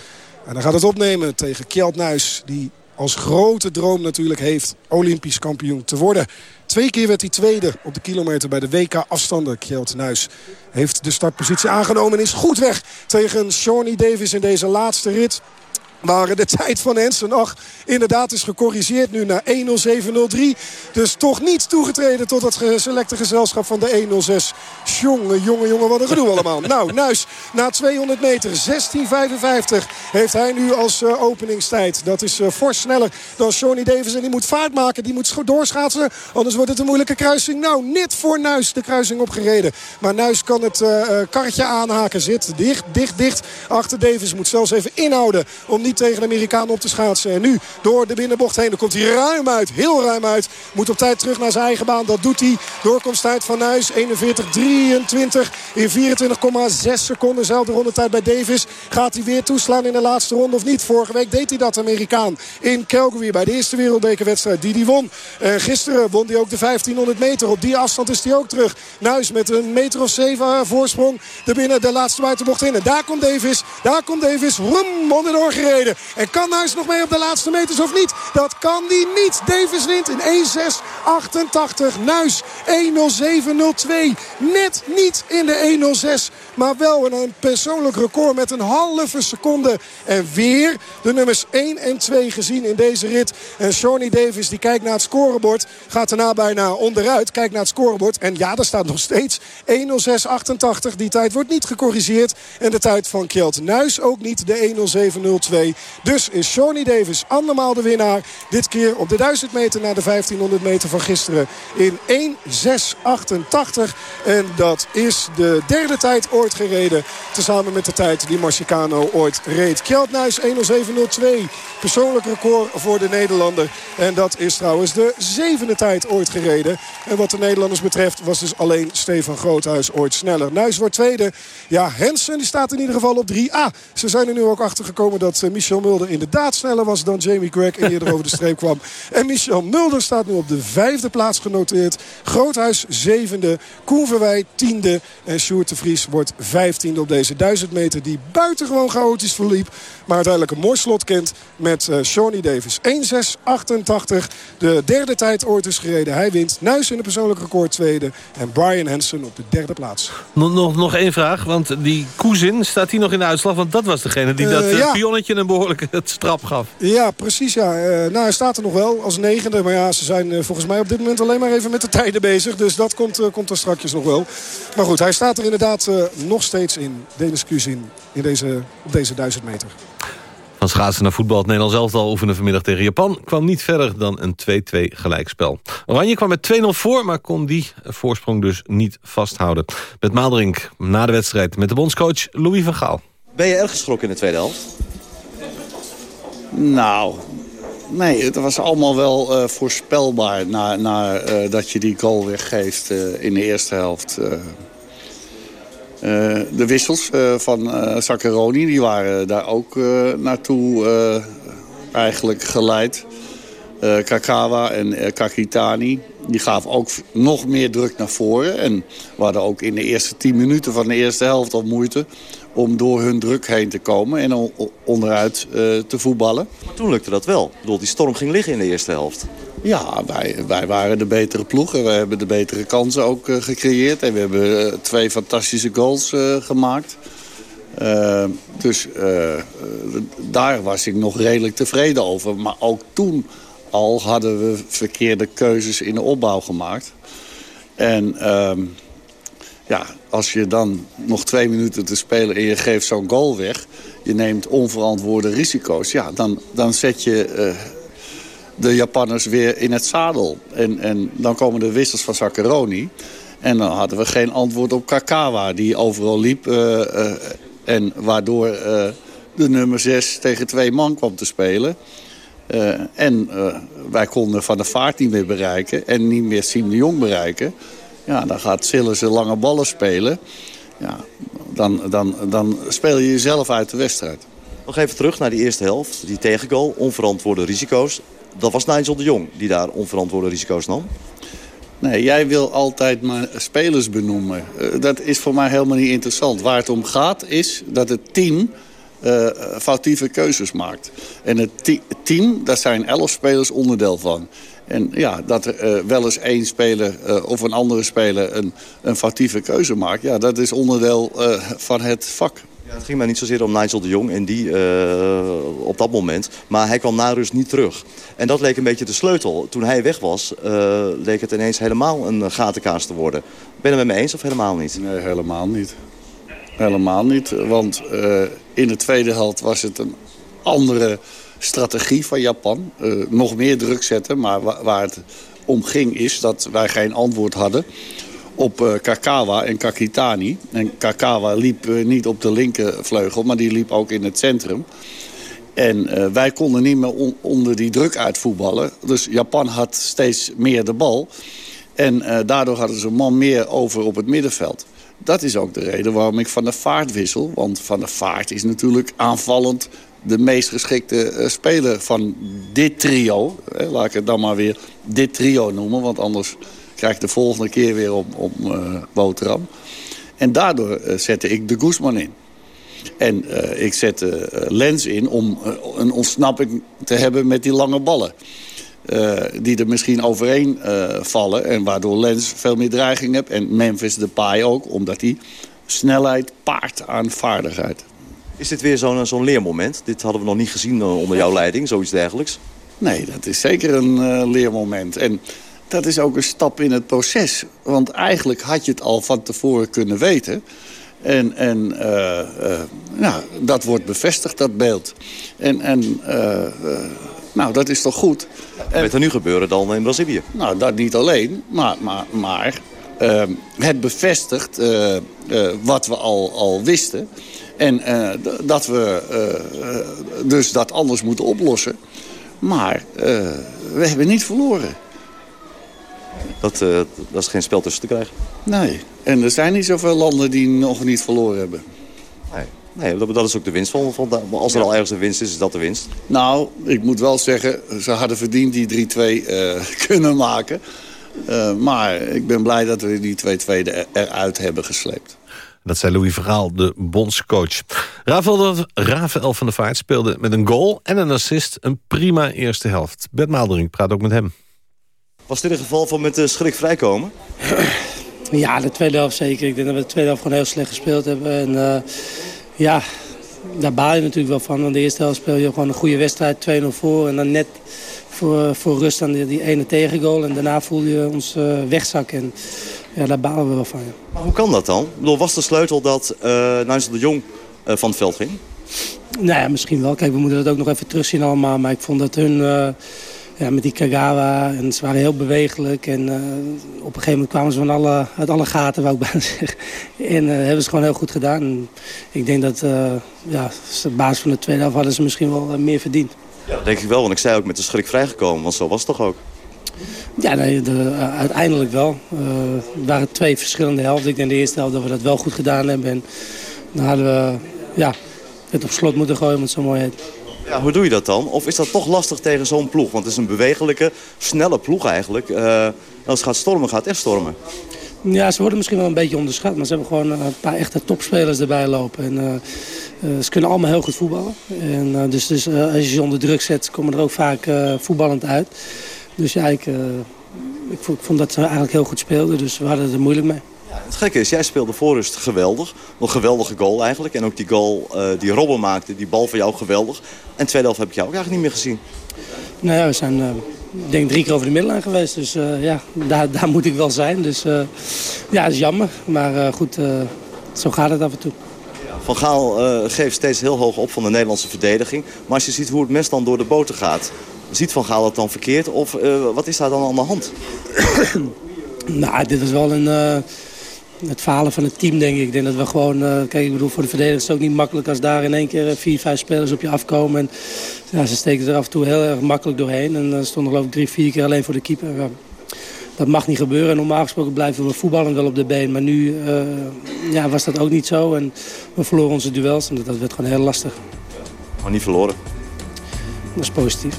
En dan gaat het opnemen tegen Kjeld Nuis. Die als grote droom natuurlijk heeft Olympisch kampioen te worden. Twee keer werd hij tweede op de kilometer bij de WK afstanden. Kjeld Nuis heeft de startpositie aangenomen en is goed weg tegen Shawnee Davis in deze laatste rit. Maar de tijd van Hensen nog inderdaad is gecorrigeerd nu naar 1.07.03. Dus toch niet toegetreden tot het selecte gezelschap van de 1.06. Jongen, jongen, jongen, wat een gedoe allemaal. nou, Nuis, na 200 meter, 16.55 heeft hij nu als uh, openingstijd. Dat is uh, fors sneller dan Shawnee Davis. En die moet vaart maken, die moet doorschaatsen. Anders wordt het een moeilijke kruising. Nou, net voor Nuis de kruising opgereden. Maar Nuis kan het uh, karretje aanhaken. Zit dicht, dicht, dicht achter Davis. Moet zelfs even inhouden om niet tegen de Amerikaan op te schaatsen. En nu door de binnenbocht heen. Dan komt hij ruim uit. Heel ruim uit. Moet op tijd terug naar zijn eigen baan. Dat doet hij. Doorkomsttijd van Nuis. 41-23 in 24,6 seconden. Zelfde rondetijd bij Davis. Gaat hij weer toeslaan in de laatste ronde of niet? Vorige week deed hij dat, Amerikaan. In Calgary bij de eerste wereldbekerwedstrijd die hij won. En gisteren won hij ook de 1500 meter. Op die afstand is hij ook terug. Nuis met een meter of zeven voorsprong. Er binnen de laatste buitenbocht in. En daar komt Davis. Daar komt Davis. Rum, onderdoor gereden. En kan Nuis nog mee op de laatste meters of niet? Dat kan hij niet. Davis wint in 1.6.88. Nuis 1.07.02. Net niet in de 1.06. Maar wel een persoonlijk record met een halve seconde. En weer de nummers 1 en 2 gezien in deze rit. En Shawnee Davis die kijkt naar het scorebord. Gaat daarna bijna onderuit. Kijkt naar het scorebord. En ja, daar staat nog steeds 1.06.88. Die tijd wordt niet gecorrigeerd. En de tijd van Kjeld Nuis ook niet. De 1.07.02. Dus is Shawnee Davis andermaal de winnaar. Dit keer op de 1000 meter naar de 1500 meter van gisteren in 1.6.88. En dat is de derde tijd ooit gereden. Tezamen met de tijd die Marcicano ooit reed. Kjeldnuis 1.07.02. Persoonlijk record voor de Nederlander. En dat is trouwens de zevende tijd ooit gereden. En wat de Nederlanders betreft was dus alleen Stefan Groothuis ooit sneller. Nuis wordt tweede. Ja, Hensen die staat in ieder geval op 3A. Ze zijn er nu ook achter gekomen dat eh, Michel Mulder inderdaad sneller was dan Jamie Greg en eerder over de streep kwam. En Michel Mulder staat nu op de vijfde plaats genoteerd. Groothuis zevende, Koen Verwij tiende en Sjoerd de Vries wordt vijftiende op deze duizend meter die buitengewoon chaotisch verliep. Maar uiteindelijk een mooi slot kent met uh, Shawnee Davis. 1.6.88, de derde tijd ooit is gereden. Hij wint. Nuis in de persoonlijke record tweede. En Brian Hansen op de derde plaats. Nog, nog, nog één vraag, want die Koezin, staat hij nog in de uitslag? Want dat was degene die uh, dat ja. pionnetje een behoorlijk het strap gaf. Ja, precies. Ja. Uh, nou, hij staat er nog wel als negende. Maar ja, ze zijn volgens mij op dit moment alleen maar even met de tijden bezig. Dus dat komt, komt er straks nog wel. Maar goed, hij staat er inderdaad nog steeds in. Denis Kuzin in deze, op deze duizend meter. Van schaatsen naar voetbal. Het Nederlands elftal oefende vanmiddag tegen Japan. Kwam niet verder dan een 2-2 gelijkspel. Oranje kwam met 2-0 voor, maar kon die voorsprong dus niet vasthouden. Met Maalderink na de wedstrijd met de bondscoach Louis van Gaal. Ben je erg geschrokken in de tweede helft? Nou, nee, het was allemaal wel uh, voorspelbaar... na, na uh, dat je die goal weggeeft uh, in de eerste helft. De wissels van uh, Saccaroni die waren daar ook naartoe eigenlijk geleid. Kakawa en Kakitani die gaven ook nog meer druk naar voren. En we hadden ook in de eerste tien minuten van de eerste helft al moeite om door hun druk heen te komen en onderuit te voetballen. Maar toen lukte dat wel. Ik bedoel, die storm ging liggen in de eerste helft. Ja, wij, wij waren de betere ploeg en wij hebben de betere kansen ook uh, gecreëerd. En we hebben uh, twee fantastische goals gemaakt. dus daar was ik nog redelijk tevreden over. Maar ook toen al hadden we verkeerde keuzes in de opbouw gemaakt. En ehm, ja, als je dan nog twee minuten te spelen en je geeft zo'n goal weg... je neemt onverantwoorde risico's, ja, dan, dan zet je de Japanners weer in het zadel. En, en dan komen de wissels van Saccharoni. En dan hadden we geen antwoord op Kakawa, die overal liep... Uh, uh, en waardoor de nummer 6 tegen twee man kwam te spelen... En wij konden Van de Vaart niet meer bereiken en niet meer Siem de Jong bereiken. Ja, dan gaat Sillissen lange ballen spelen. Ja, dan, dan, dan speel je jezelf uit de wedstrijd. Nog even terug naar die eerste helft. Die tegengoal, onverantwoorde risico's. Dat was Nigel de Jong die daar onverantwoorde risico's nam? Nee, jij wil altijd maar spelers benoemen. Uh, dat is voor mij helemaal niet interessant. Waar het om gaat is dat het team uh, foutieve keuzes maakt. En het team, daar zijn elf spelers onderdeel van. En ja, dat er uh, wel eens één speler of een andere speler een, een foutieve keuze maakt... ja, dat is onderdeel van het vak. Ja, het ging mij niet zozeer om Nigel de Jong en die op dat moment. Maar hij kwam na rust niet terug. En dat leek een beetje de sleutel. Toen hij weg was, leek het ineens helemaal een gatenkaas te worden. Ben je het met me eens of helemaal niet? Nee, helemaal niet. Helemaal niet, want in de tweede helft was het een andere strategie van Japan. Nog meer druk zetten, maar wa waar het om ging is dat wij geen antwoord hadden op uh, Kakawa en Kakitani. En Kakawa liep niet op de linkervleugel, maar die liep ook in het centrum. En wij konden niet meer on onder die druk uitvoetballen. Dus Japan had steeds meer de bal. En daardoor hadden ze een man meer over op het middenveld. Dat is ook de reden waarom ik Van de Vaart wissel. Want Van de Vaart is natuurlijk aanvallend de meest geschikte speler van dit trio. Eh, laat ik het dan maar weer dit trio noemen. Want anders krijg ik de volgende keer weer op, op uh, boterham. En daardoor uh, zette ik de Guzman in. En ik zette Lens in om een ontsnapping te hebben met die lange ballen. Uh, die er misschien overheen uh, vallen. En waardoor Lens veel meer dreiging heeft. En Memphis de Paai ook, omdat hij snelheid paart aan vaardigheid. Is dit weer zo'n zo'n leermoment? Dit hadden we nog niet gezien uh, onder jouw leiding, zoiets dergelijks. Nee, dat is zeker een leermoment. En dat is ook een stap in het proces. Want eigenlijk had je het al van tevoren kunnen weten... En, en uh, uh, nou, dat wordt bevestigd, dat beeld. En, en uh, nou, dat is toch goed. Wat er nu gebeuren dan in Brazilië? Nou, dat niet alleen, maar, maar, maar ehm, het bevestigt wat we al, al wisten. En dat we dus dat anders moeten oplossen. Maar we hebben niet verloren. Dat, uh, dat is geen spel tussen te krijgen. Nee, en er zijn niet zoveel landen die nog niet verloren hebben. Nee, nee dat, dat is ook de winst van. van als er ja. al ergens een winst is, is dat de winst. Nou, ik moet wel zeggen, ze hadden verdiend die 3-2 uh, kunnen maken. Uh, maar ik ben blij dat we die 2-2 er, eruit hebben gesleept. Dat zei Louis Verhaal, de bondscoach. Rafael, Rafael van der Vaart speelde met een goal en een assist een prima eerste helft. Bert Maaldering praat ook met hem. Was dit een geval van met de schrik vrijkomen? Ja, de tweede helft zeker. Ik denk dat we de tweede helft gewoon heel slecht gespeeld hebben. En uh, ja, daar baal je natuurlijk wel van. Want de eerste helft speel je gewoon een goede wedstrijd, 2-0 voor. En dan net voor, voor rust aan die, die ene tegengoal. En daarna voel je ons uh, wegzakken. En ja, daar balen we wel van. Ja. Maar hoe kan dat dan? Ik bedoel, was de sleutel dat uh, Nigel de Jong uh, van het veld ging? Nou ja, misschien wel. Kijk, we moeten dat ook nog even terugzien allemaal. Maar ik vond dat hun... Ja, met die Kagawa. En ze waren heel bewegelijk. En uh, op een gegeven moment kwamen ze van alle, uit alle gaten, wou ik bijna zeggen. En uh, hebben ze gewoon heel goed gedaan. En ik denk dat uh, ja, de basis van de tweede helft hadden ze misschien wel meer verdiend. Ja, denk ik wel, want ik zei ook met de schrik vrijgekomen, want zo was het toch ook? Ja, nee, de, uiteindelijk wel. Het waren twee verschillende helften. Ik denk de eerste helft dat we dat wel goed gedaan hebben. En dan hadden we ja, het op slot moeten gooien, om het zo mooi heet. Ja, hoe doe je dat dan? Of is dat toch lastig tegen zo'n ploeg? Want het is een bewegelijke, snelle ploeg eigenlijk. Uh, als het gaat stormen, gaat het echt stormen. Ja, ze worden misschien wel een beetje onderschat. Maar ze hebben gewoon een paar echte topspelers erbij lopen. En, uh, ze kunnen allemaal heel goed voetballen. En, dus dus als je ze onder druk zet, komen er ook vaak voetballend uit. Dus ja, ik, ik, vond, ik vond dat ze eigenlijk heel goed speelden. Dus we hadden het er moeilijk mee. Het gekke is, jij speelde voorrust geweldig. Een geweldige goal eigenlijk. En ook die goal uh, die Robben maakte, die bal van jou geweldig. En tweede helft heb ik jou ook eigenlijk niet meer gezien. Nou ja, we zijn uh, denk drie keer over de middellijn geweest. Dus uh, ja, daar, daar moet ik wel zijn. Dus ja, dat is jammer. Maar goed, zo gaat het af en toe. Van Gaal geeft steeds heel hoog op van de Nederlandse verdediging. Maar als je ziet hoe het mes dan door de boter gaat... ziet Van Gaal het dan verkeerd? Of wat is daar dan aan de hand? nou, dit is wel een het falen van het team, denk ik. Ik denk dat we gewoon... Uh, kijk, ik bedoel, voor de verdedigers is het ook niet makkelijk... als daar in één keer vier, vijf spelers op je afkomen. En ja, ze steken er af en toe heel erg makkelijk doorheen. En dan stonden geloof ik drie, vier keer alleen voor de keeper. Ja, dat mag niet gebeuren. Normaal gesproken blijven we voetballen wel op de been. Maar nu uh, ja, was dat ook niet zo. En we verloren onze duels. En dat werd gewoon heel lastig. Maar niet verloren. Dat is positief.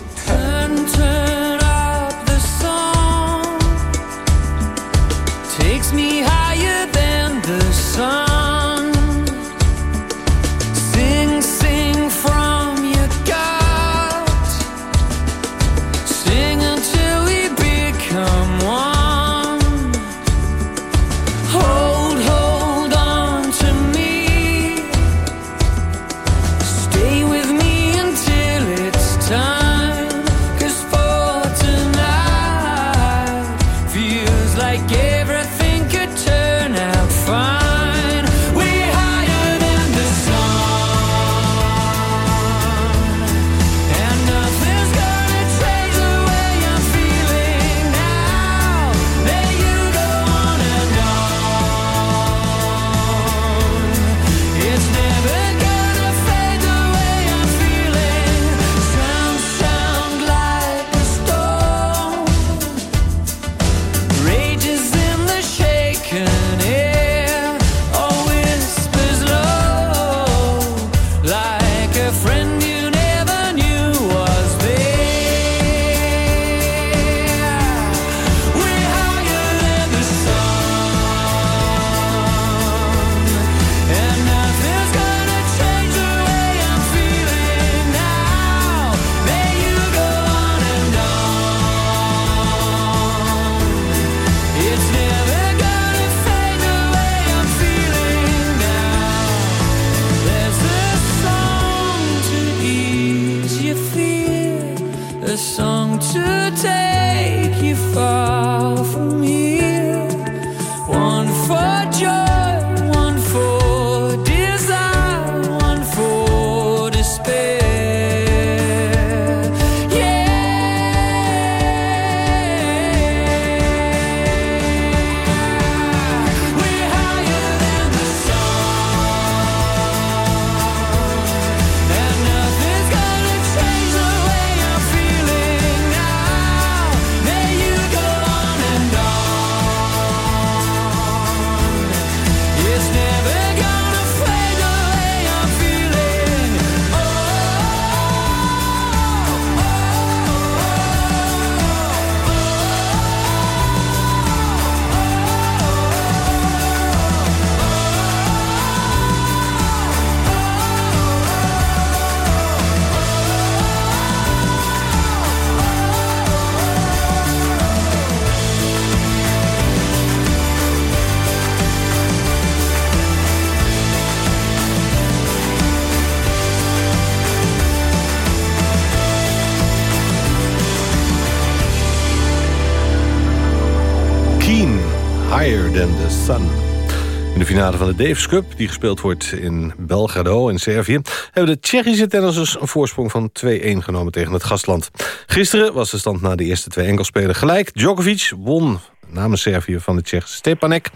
Finale van de Davis Cup, die gespeeld wordt in Belgrado in Servië... hebben de Tsjechische tennissers een voorsprong van 2-1 genomen tegen het gastland. Gisteren was de stand na de eerste twee enkelspelen gelijk. Djokovic won namens Servië van de Tsjech Stepanek.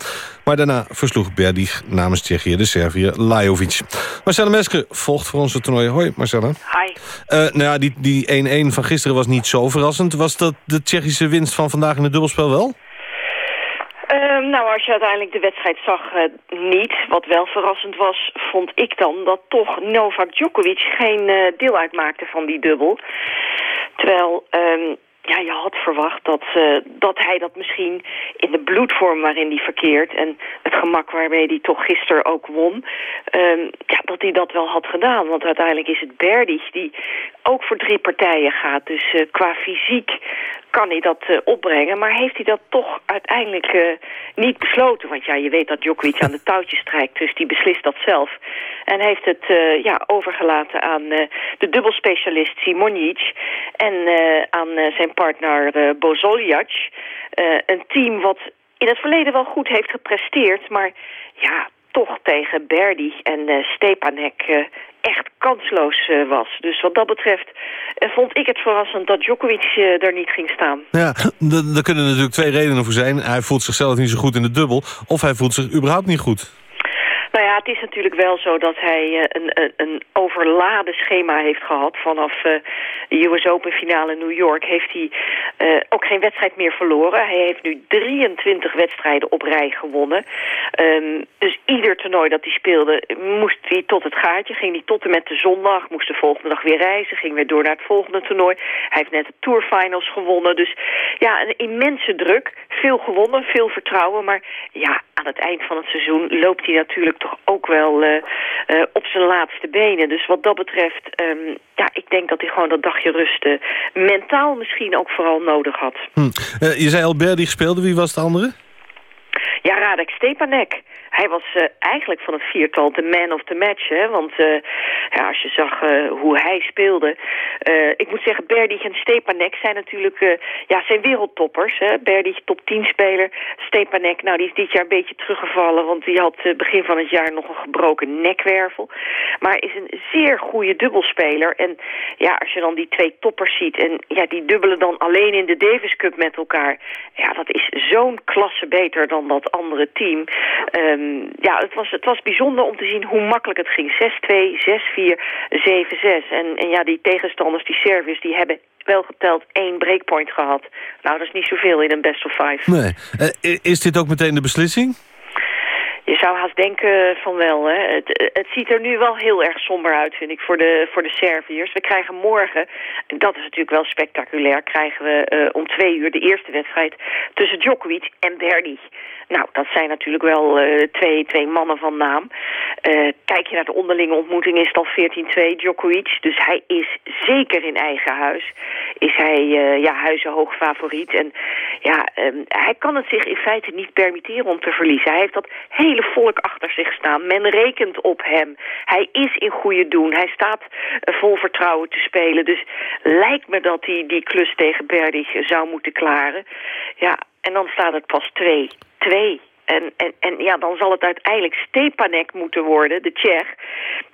Maar daarna versloeg Berdig namens Tsjechië de Serviër Lajovic. Marcella Mesker volgt voor onze toernooi. Hoi Marcella. Hi. Uh, nou ja, die 1-1 van gisteren was niet zo verrassend. Was dat de Tsjechische winst van vandaag in het dubbelspel wel? Nou, als je uiteindelijk de wedstrijd zag, uh, niet. Wat wel verrassend was, vond ik dan dat toch Novak Djokovic geen uh, deel uitmaakte van die dubbel. Terwijl um, ja, je had verwacht dat, uh, dat hij dat misschien in de bloedvorm waarin hij verkeert... en het gemak waarmee hij toch gisteren ook won... Uh, ja, dat hij dat wel had gedaan. Want uiteindelijk is het Berdych die ook voor drie partijen gaat. Dus qua fysiek kan hij dat uh, opbrengen. Maar heeft hij dat toch uiteindelijk uh, niet besloten? Want ja, je weet dat Djokovic aan de touwtjes strijkt, dus die beslist dat zelf. En heeft het uh, ja, overgelaten aan de dubbelspecialist Simonic en aan zijn partner Bozoljac. een team wat in het verleden wel goed heeft gepresteerd, maar ja, toch tegen Berdy en uh, Stepanek uh, echt kansloos uh, was. Dus wat dat betreft vond ik het verrassend dat Djokovic er niet ging staan. Ja, daar kunnen natuurlijk twee redenen voor zijn. Hij voelt zichzelf niet zo goed in de dubbel, of hij voelt zich überhaupt niet goed. Nou ja, het is natuurlijk wel zo dat hij uh, een, een, een, overladen schema heeft gehad. Vanaf uh, de US Open finale in New York heeft hij uh, ook geen wedstrijd meer verloren. Hij heeft nu 23 wedstrijden op rij gewonnen. Um, dus ieder toernooi dat hij speelde moest hij tot het gaatje. Ging hij tot en met de zondag, moest de volgende dag weer reizen. Ging weer door naar het volgende toernooi. Hij heeft net de tourfinals gewonnen. Dus ja, een immense druk. Veel gewonnen, veel vertrouwen. Maar ja, aan het eind van het seizoen loopt hij natuurlijk toch ook wel uh, uh, op zijn laatste benen. Dus wat dat betreft, um, ja, ik denk dat hij gewoon dat dagje rust uh, mentaal misschien ook vooral nodig had. Hm. je zei Albert die speelde, wie was de andere? Ja, Radek Stepanek. Hij was uh, eigenlijk van het viertal de man of the match. Hè? Want uh, ja, als je zag uh, hoe hij speelde... ik moet zeggen, Berdych en Stepanek zijn natuurlijk ja, zijn wereldtoppers. Hè? Berdych top 10 speler. Stepanek, nou die is dit jaar een beetje teruggevallen... want die had begin van het jaar nog een gebroken nekwervel. Maar is een zeer goede dubbelspeler. En ja, als je dan die twee toppers ziet... en ja, die dubbelen dan alleen in de Davis Cup met elkaar... ja, dat is zo'n klasse beter dan dat andere team... Um, ja, het was, het was bijzonder om te zien hoe makkelijk het ging. 6-2, 6-4, 7-6. En, en ja, die tegenstanders, die Service, die hebben wel geteld één breakpoint gehad. Nou, dat is niet zoveel in een best of five. Nee. Uh, is dit ook meteen de beslissing? Je zou haast denken van wel. Hè. Het, het ziet er nu wel heel erg somber uit, vind ik, voor de, voor de Serviërs. We krijgen morgen, en dat is natuurlijk wel spectaculair... krijgen we uh, om twee uur de eerste wedstrijd tussen Djokovic en Berdy. Nou, dat zijn natuurlijk wel uh, twee, twee mannen van naam. Uh, kijk je naar de onderlinge ontmoeting is het al 14-2 Djokovic. Dus hij is zeker in eigen huis. Is hij uh, ja, huizenhoog favoriet. En ja, um, hij kan het zich in feite niet permitteren om te verliezen. Hij heeft dat hele volk achter zich staan. Men rekent op hem. Hij is in goede doen. Hij staat vol vertrouwen te spelen. Dus lijkt me dat hij die klus tegen Berdig zou moeten klaren. Ja, en dan staat het pas 2 twee. En, en, en ja, dan zal het uiteindelijk Stepanek moeten worden, de Tsjech...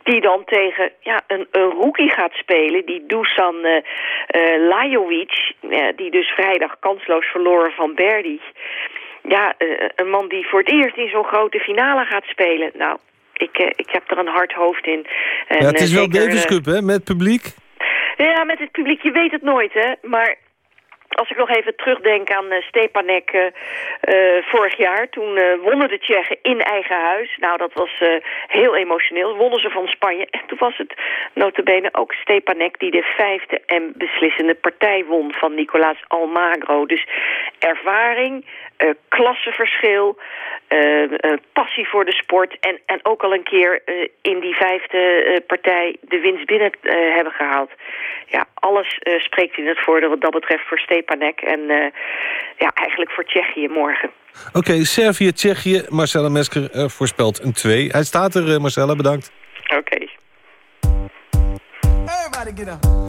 die dan tegen ja, een, een rookie gaat spelen, die Dusan uh, uh, Lajovic... Uh, die dus vrijdag kansloos verloren van Berdy. Ja, een man die voor het eerst in zo'n grote finale gaat spelen. Nou, ik, ik heb er een hard hoofd in. En, ja, het is wel zeker, Davis Cup, hè, met publiek? Ja, met het publiek, je weet het nooit, hè. Maar als ik nog even terugdenk aan uh, Stepanek uh, uh, vorig jaar... toen wonnen de Tsjechen in eigen huis. Nou, dat was heel emotioneel. Wonnen ze van Spanje. En toen was het notabene ook Stepanek... die de vijfde en beslissende partij won van Nicolas Almagro. Dus ervaring, klassenverschil... passie voor de sport... En, en ook al een keer in die vijfde partij de winst binnen hebben gehaald. Ja, alles spreekt in het voordeel wat dat betreft voor Stepanek Stepanek. En uh, ja, eigenlijk voor Tsjechië morgen. Oké, okay, Servië, Tsjechië. Marcella Mesker uh, voorspelt een 2. Hij staat er, uh, Marcella, bedankt. Oké. Okay. Everybody get up.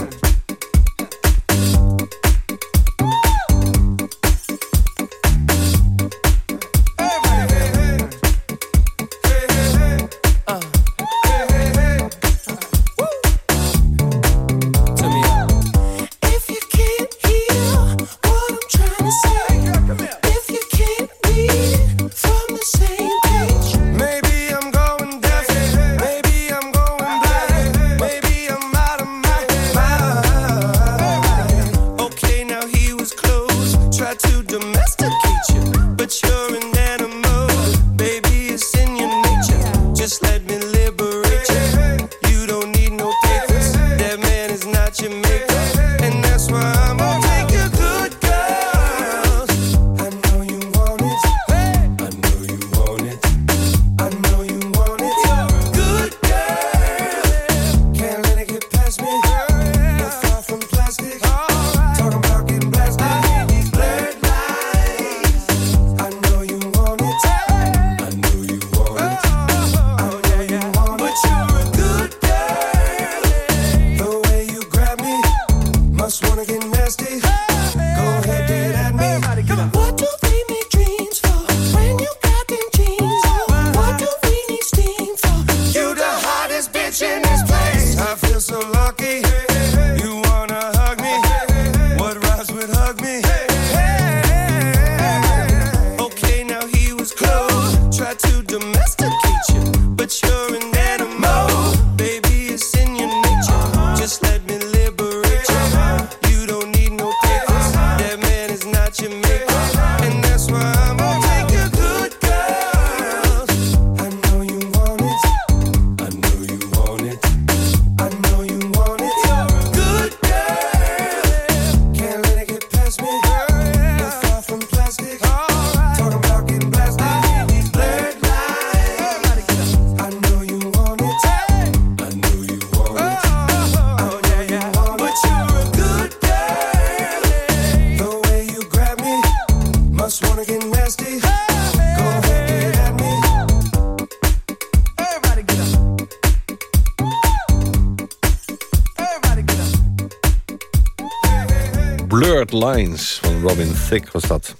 Lines van Robin Thicke was dat.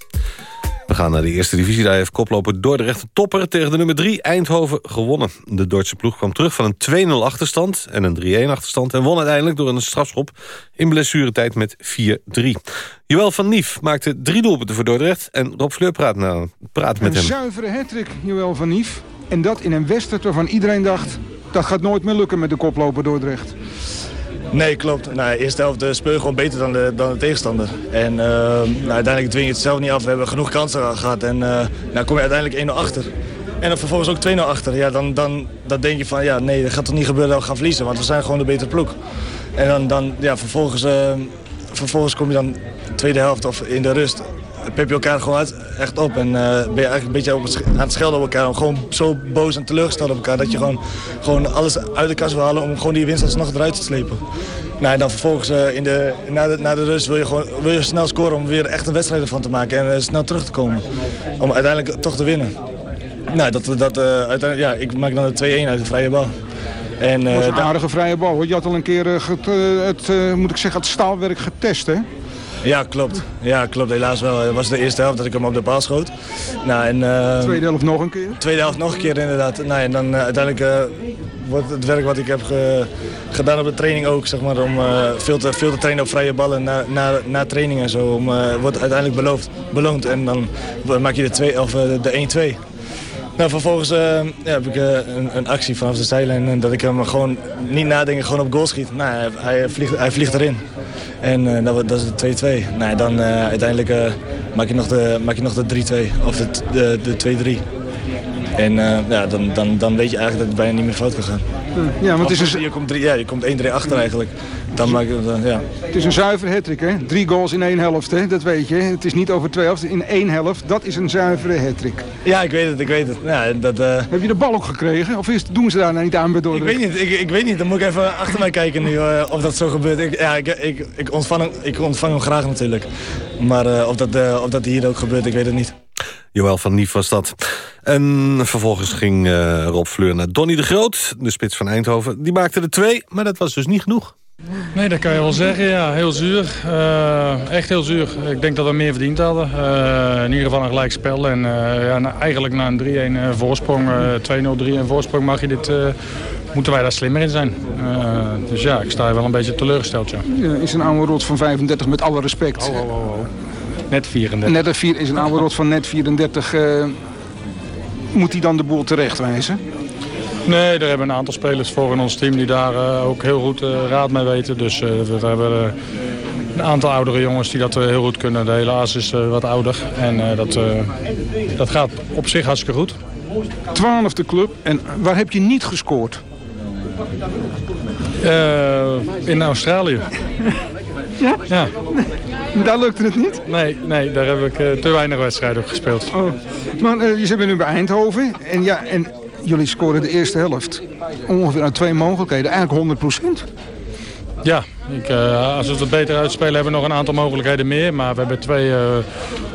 We gaan naar de eerste divisie. Daar heeft koploper Dordrecht de topper tegen de nummer 3 Eindhoven gewonnen. De Duitse ploeg kwam terug van een 2-0 achterstand en een 3-1 achterstand... en won uiteindelijk door een strafschop in blessuretijd met 4-3. Joël van Nief maakte drie doelpunten voor Dordrecht... en Rob Fleur praat, nou, praat met een hem. zuivere hattrick, Joël van Nief. En dat in een wedstrijd waarvan iedereen dacht... dat gaat nooit meer lukken met de koploper Dordrecht. Nee, klopt. Nou, eerste helft uh, speel je gewoon beter dan de, dan de tegenstander. En uh, nou, uiteindelijk dwing je het zelf niet af. We hebben genoeg kansen gehad en uh, nou kom je uiteindelijk 1-0 achter. En dan vervolgens ook 2-0 achter. Ja, dan, dan, dan denk je van, ja, nee, dat gaat toch niet gebeuren dat we gaan verliezen. Want we zijn gewoon de betere ploeg. En dan, dan ja, vervolgens, vervolgens kom je dan de tweede helft of in de rust pep je elkaar gewoon echt op. En uh, ben je eigenlijk een beetje op aan het schelden op elkaar. Gewoon zo boos en teleurgesteld op elkaar. Dat je gewoon, gewoon alles uit de kast wil halen om gewoon die winst alsnog eruit te slepen. Nou, en dan vervolgens uh, in de, na, de, na de rust wil je, gewoon, wil je snel scoren om weer echt een wedstrijd ervan te maken. En uh, snel terug te komen. Om uiteindelijk toch te winnen. Nou, dat, dat, uiteindelijk, ja, ik maak dan de 2-1 uit de vrije bal. En, dat was een aardige vrije bal. Hoor. Je had al een keer het, het moet ik zeggen, het staalwerk getest, hè? Ja, klopt. Ja, klopt. Helaas wel. Het was de eerste helft dat ik hem op de paal schoot. Nou, en, uh, tweede helft nog een keer? Tweede helft nog een keer inderdaad. Nou, en dan uh, uiteindelijk uh, wordt het werk wat ik heb ge, gedaan op de training ook, zeg maar, om veel, te, veel te trainen op vrije ballen na, na, na training en zo, om, wordt uiteindelijk beloofd, beloond. En dan maak je de, twee, of, de 1-2. Nou, vervolgens ja, heb ik uh, een, een, actie vanaf de zijlijn en dat ik hem gewoon niet nadenken, gewoon op goal schiet. Nou, hij, hij, vliegt, hij vliegt erin. En uh, dat, dat is de 2-2. Nou, dan uiteindelijk maak je nog de, maak je nog de 3-2 of de 2-3. En ja, dan, dan, dan weet je eigenlijk dat het bijna niet meer fout kan gaan. Ja, want het is een... je komt, drie, ja, je komt 1-3 achter eigenlijk. Dan maak je, dan, ja. Het is een zuivere hattrick, hè? Drie goals in één helft, hè? Dat weet je. Het is niet over twee helften. In één helft, dat is een zuivere hattrick. Ja, ik weet het, ik weet het. Ja, dat, uh... Heb je de bal ook gekregen? Of is, doen ze daar nou niet aan bij? Ik weet niet, ik, ik weet niet. Dan moet ik even achter mij kijken nu uh, of dat zo gebeurt. Ik, ja, ik, ik, ik, ontvang hem, ik ontvang hem graag natuurlijk. Maar of, dat, of dat hier ook gebeurt, ik weet het niet. Joël van Nief was dat. En vervolgens ging uh, Rob Fleur naar Donny de Groot, de spits van Eindhoven. Die maakte er twee, maar dat was dus niet genoeg. Nee, dat kan je wel zeggen, ja. Heel zuur. Uh, echt heel zuur. Ik denk dat we meer verdiend hadden. Uh, in ieder geval een gelijk spel. En ja, na, eigenlijk na een 3-1 voorsprong, 2-0, 3-1 voorsprong, mag je dit, moeten wij daar slimmer in zijn. dus ja, ik sta wel een beetje teleurgesteld, ja. ja is een oude rot van 35 met alle respect. Oh, oh, oh. Net 34. Net is een oude rot van net 34. Uh, moet hij dan de boel terechtwijzen? Nee, er hebben een aantal spelers voor in ons team die daar uh, ook heel goed uh, raad mee weten. Dus uh, we hebben een aantal oudere jongens die dat heel goed kunnen. De hele as is wat ouder en dat, dat gaat op zich hartstikke goed. Twaalfde club en waar heb je niet gescoord? in Australië. Ja? Ja. Daar lukte het niet? Nee, nee daar heb ik uh, te weinig wedstrijden op gespeeld. Oh. Maar uh, je zit nu bij Eindhoven. En, ja, en jullie scoren de eerste helft. Ongeveer uit twee mogelijkheden. Eigenlijk 100 procent. Ja, ik, uh, als we het beter uitspelen hebben we nog een aantal mogelijkheden meer. Maar we hebben twee uh,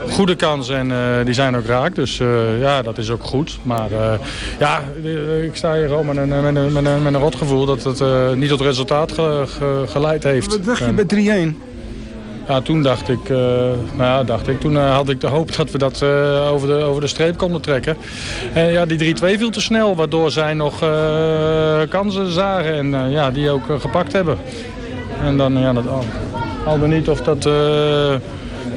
goede kansen en uh, die zijn ook raak. Dus ja, dat is ook goed. Maar ja, ik sta hier gewoon met een, met een, met een, met een rotgevoel dat het niet tot resultaat ge, ge, geleid heeft. Wat dacht je bij 3-1? Toen dacht ik, uh, nou ja, dacht ik, toen uh, had ik de hoop dat we dat uh, over, de, over de streep konden trekken. En ja, die 3-2 viel te snel, waardoor zij nog kansen zagen en ja, die ook gepakt hebben. En dan, ja, dat, al, al niet of dat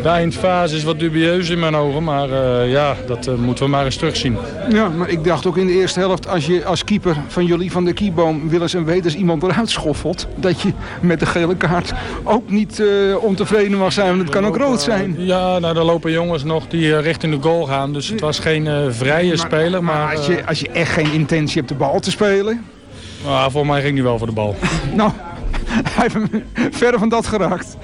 de eindfase is wat dubieus in mijn ogen. Maar eh, ja, dat eh, moeten we maar eens terugzien. Ja, maar ik dacht ook in de eerste helft... als je als keeper van jullie van de Kieboom Willens en Weters iemand eruit schoffelt... dat je met de gele kaart ook niet eh, ontevreden mag zijn. Want het kan ook rood zijn. Ja, nou, er lopen jongens nog die richting de goal gaan. Dus het was geen vrije speler. Maar, Maar als je, als je echt geen intentie hebt de bal te spelen... ah, voor mij ging hij wel voor de bal. nou, hij heeft hem verder van dat geraakt.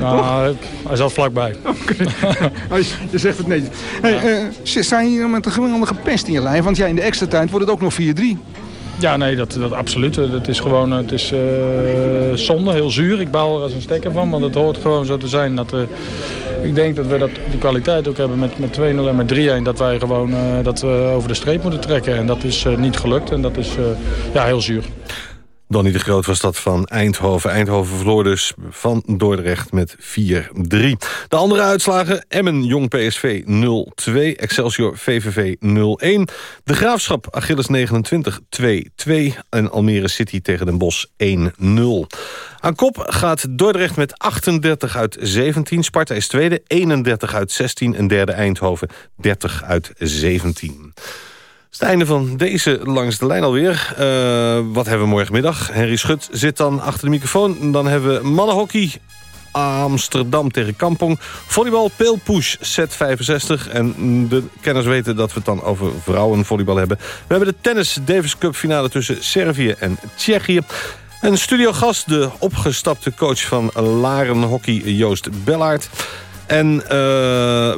Nou, hij zat vlakbij. Je, je zegt het netjes. Hey, eh, ze- sta je hier met een geweldige pest in je lijf? Want ja, in de extra tijd wordt het ook nog 4-3. Ja, nee, dat, dat absoluut. Het is gewoon het is, eh, zonde, heel zuur. Ik baal er als een stekker van, want het hoort gewoon zo te zijn. Dat, eh, ik denk dat we dat, die kwaliteit ook hebben met, met 2-0 en met 3-1. Dat wij gewoon eh, dat we over de streep moeten trekken. En dat is eh, niet gelukt en dat is eh, ja, heel zuur. Donnie de Groot was dat van Eindhoven. Eindhoven verloor dus van Dordrecht met 4-3. De andere uitslagen, Emmen Jong PSV 0-2, Excelsior VVV 0-1... De Graafschap Achilles 29 2-2 en Almere City tegen Den Bosch 1-0. Aan kop gaat Dordrecht met 38 uit 17, Sparta is tweede 31 uit 16 en derde Eindhoven 30 uit 17. Het einde van deze Langs de Lijn alweer. Eh, wat hebben we morgenmiddag? Henry Schut zit dan achter de microfoon. Dan hebben we mannenhockey. Amsterdam tegen Kampong. Volleybal, Peelpush, set 65. En de kenners weten dat we het dan over vrouwenvolleybal hebben. We hebben de tennis Davis Cup finale tussen Servië en Tsjechië. Een studiogast, de opgestapte coach van Laren Hockey, Joost Bellaert. En eh,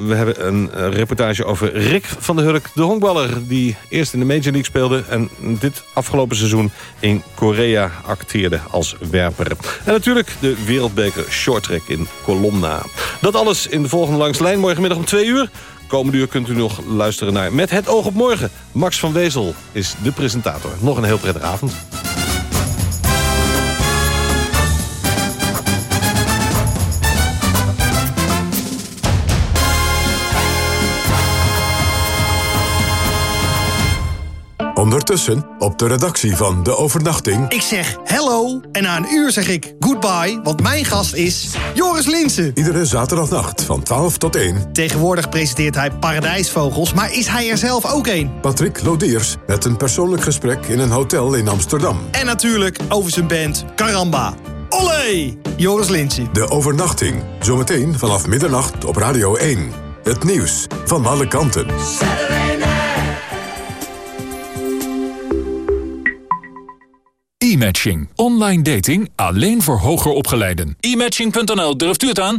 we hebben een eh, reportage over Rick van der Hurk, de honkballer... die eerst in de Major League speelde en dit afgelopen seizoen in Korea acteerde als werper. En natuurlijk de wereldbeker shorttrack in Colomna. Dat alles in de volgende langslijn morgenmiddag om twee uur. Komende uur kunt u nog luisteren naar Met het oog op morgen. Max van Wezel is de presentator. Nog een heel prettige avond. Ondertussen op de redactie van De Overnachting... Ik zeg hello en na een uur zeg ik goodbye, want mijn gast is Joris Linsen. Iedere zaterdagnacht van 12 tot 1... Tegenwoordig presenteert hij Paradijsvogels, maar is hij er zelf ook een? Patrick Lodiers met een persoonlijk gesprek in een hotel in Amsterdam. En natuurlijk over zijn band Caramba. Olé! Joris Linsen. De Overnachting, zometeen vanaf middernacht op Radio 1. Het nieuws van alle kanten. E-matching. Online dating alleen voor hoger opgeleiden. E-matching.nl, durft u het aan?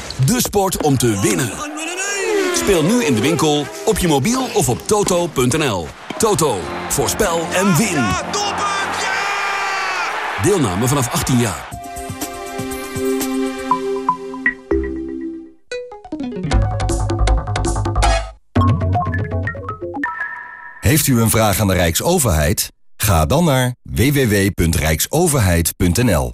De sport om te winnen. Speel nu in de winkel, op je mobiel of op toto.nl. Toto, voorspel en win. Deelname vanaf 18 jaar. Heeft u een vraag aan de Rijksoverheid? Ga dan naar www.rijksoverheid.nl.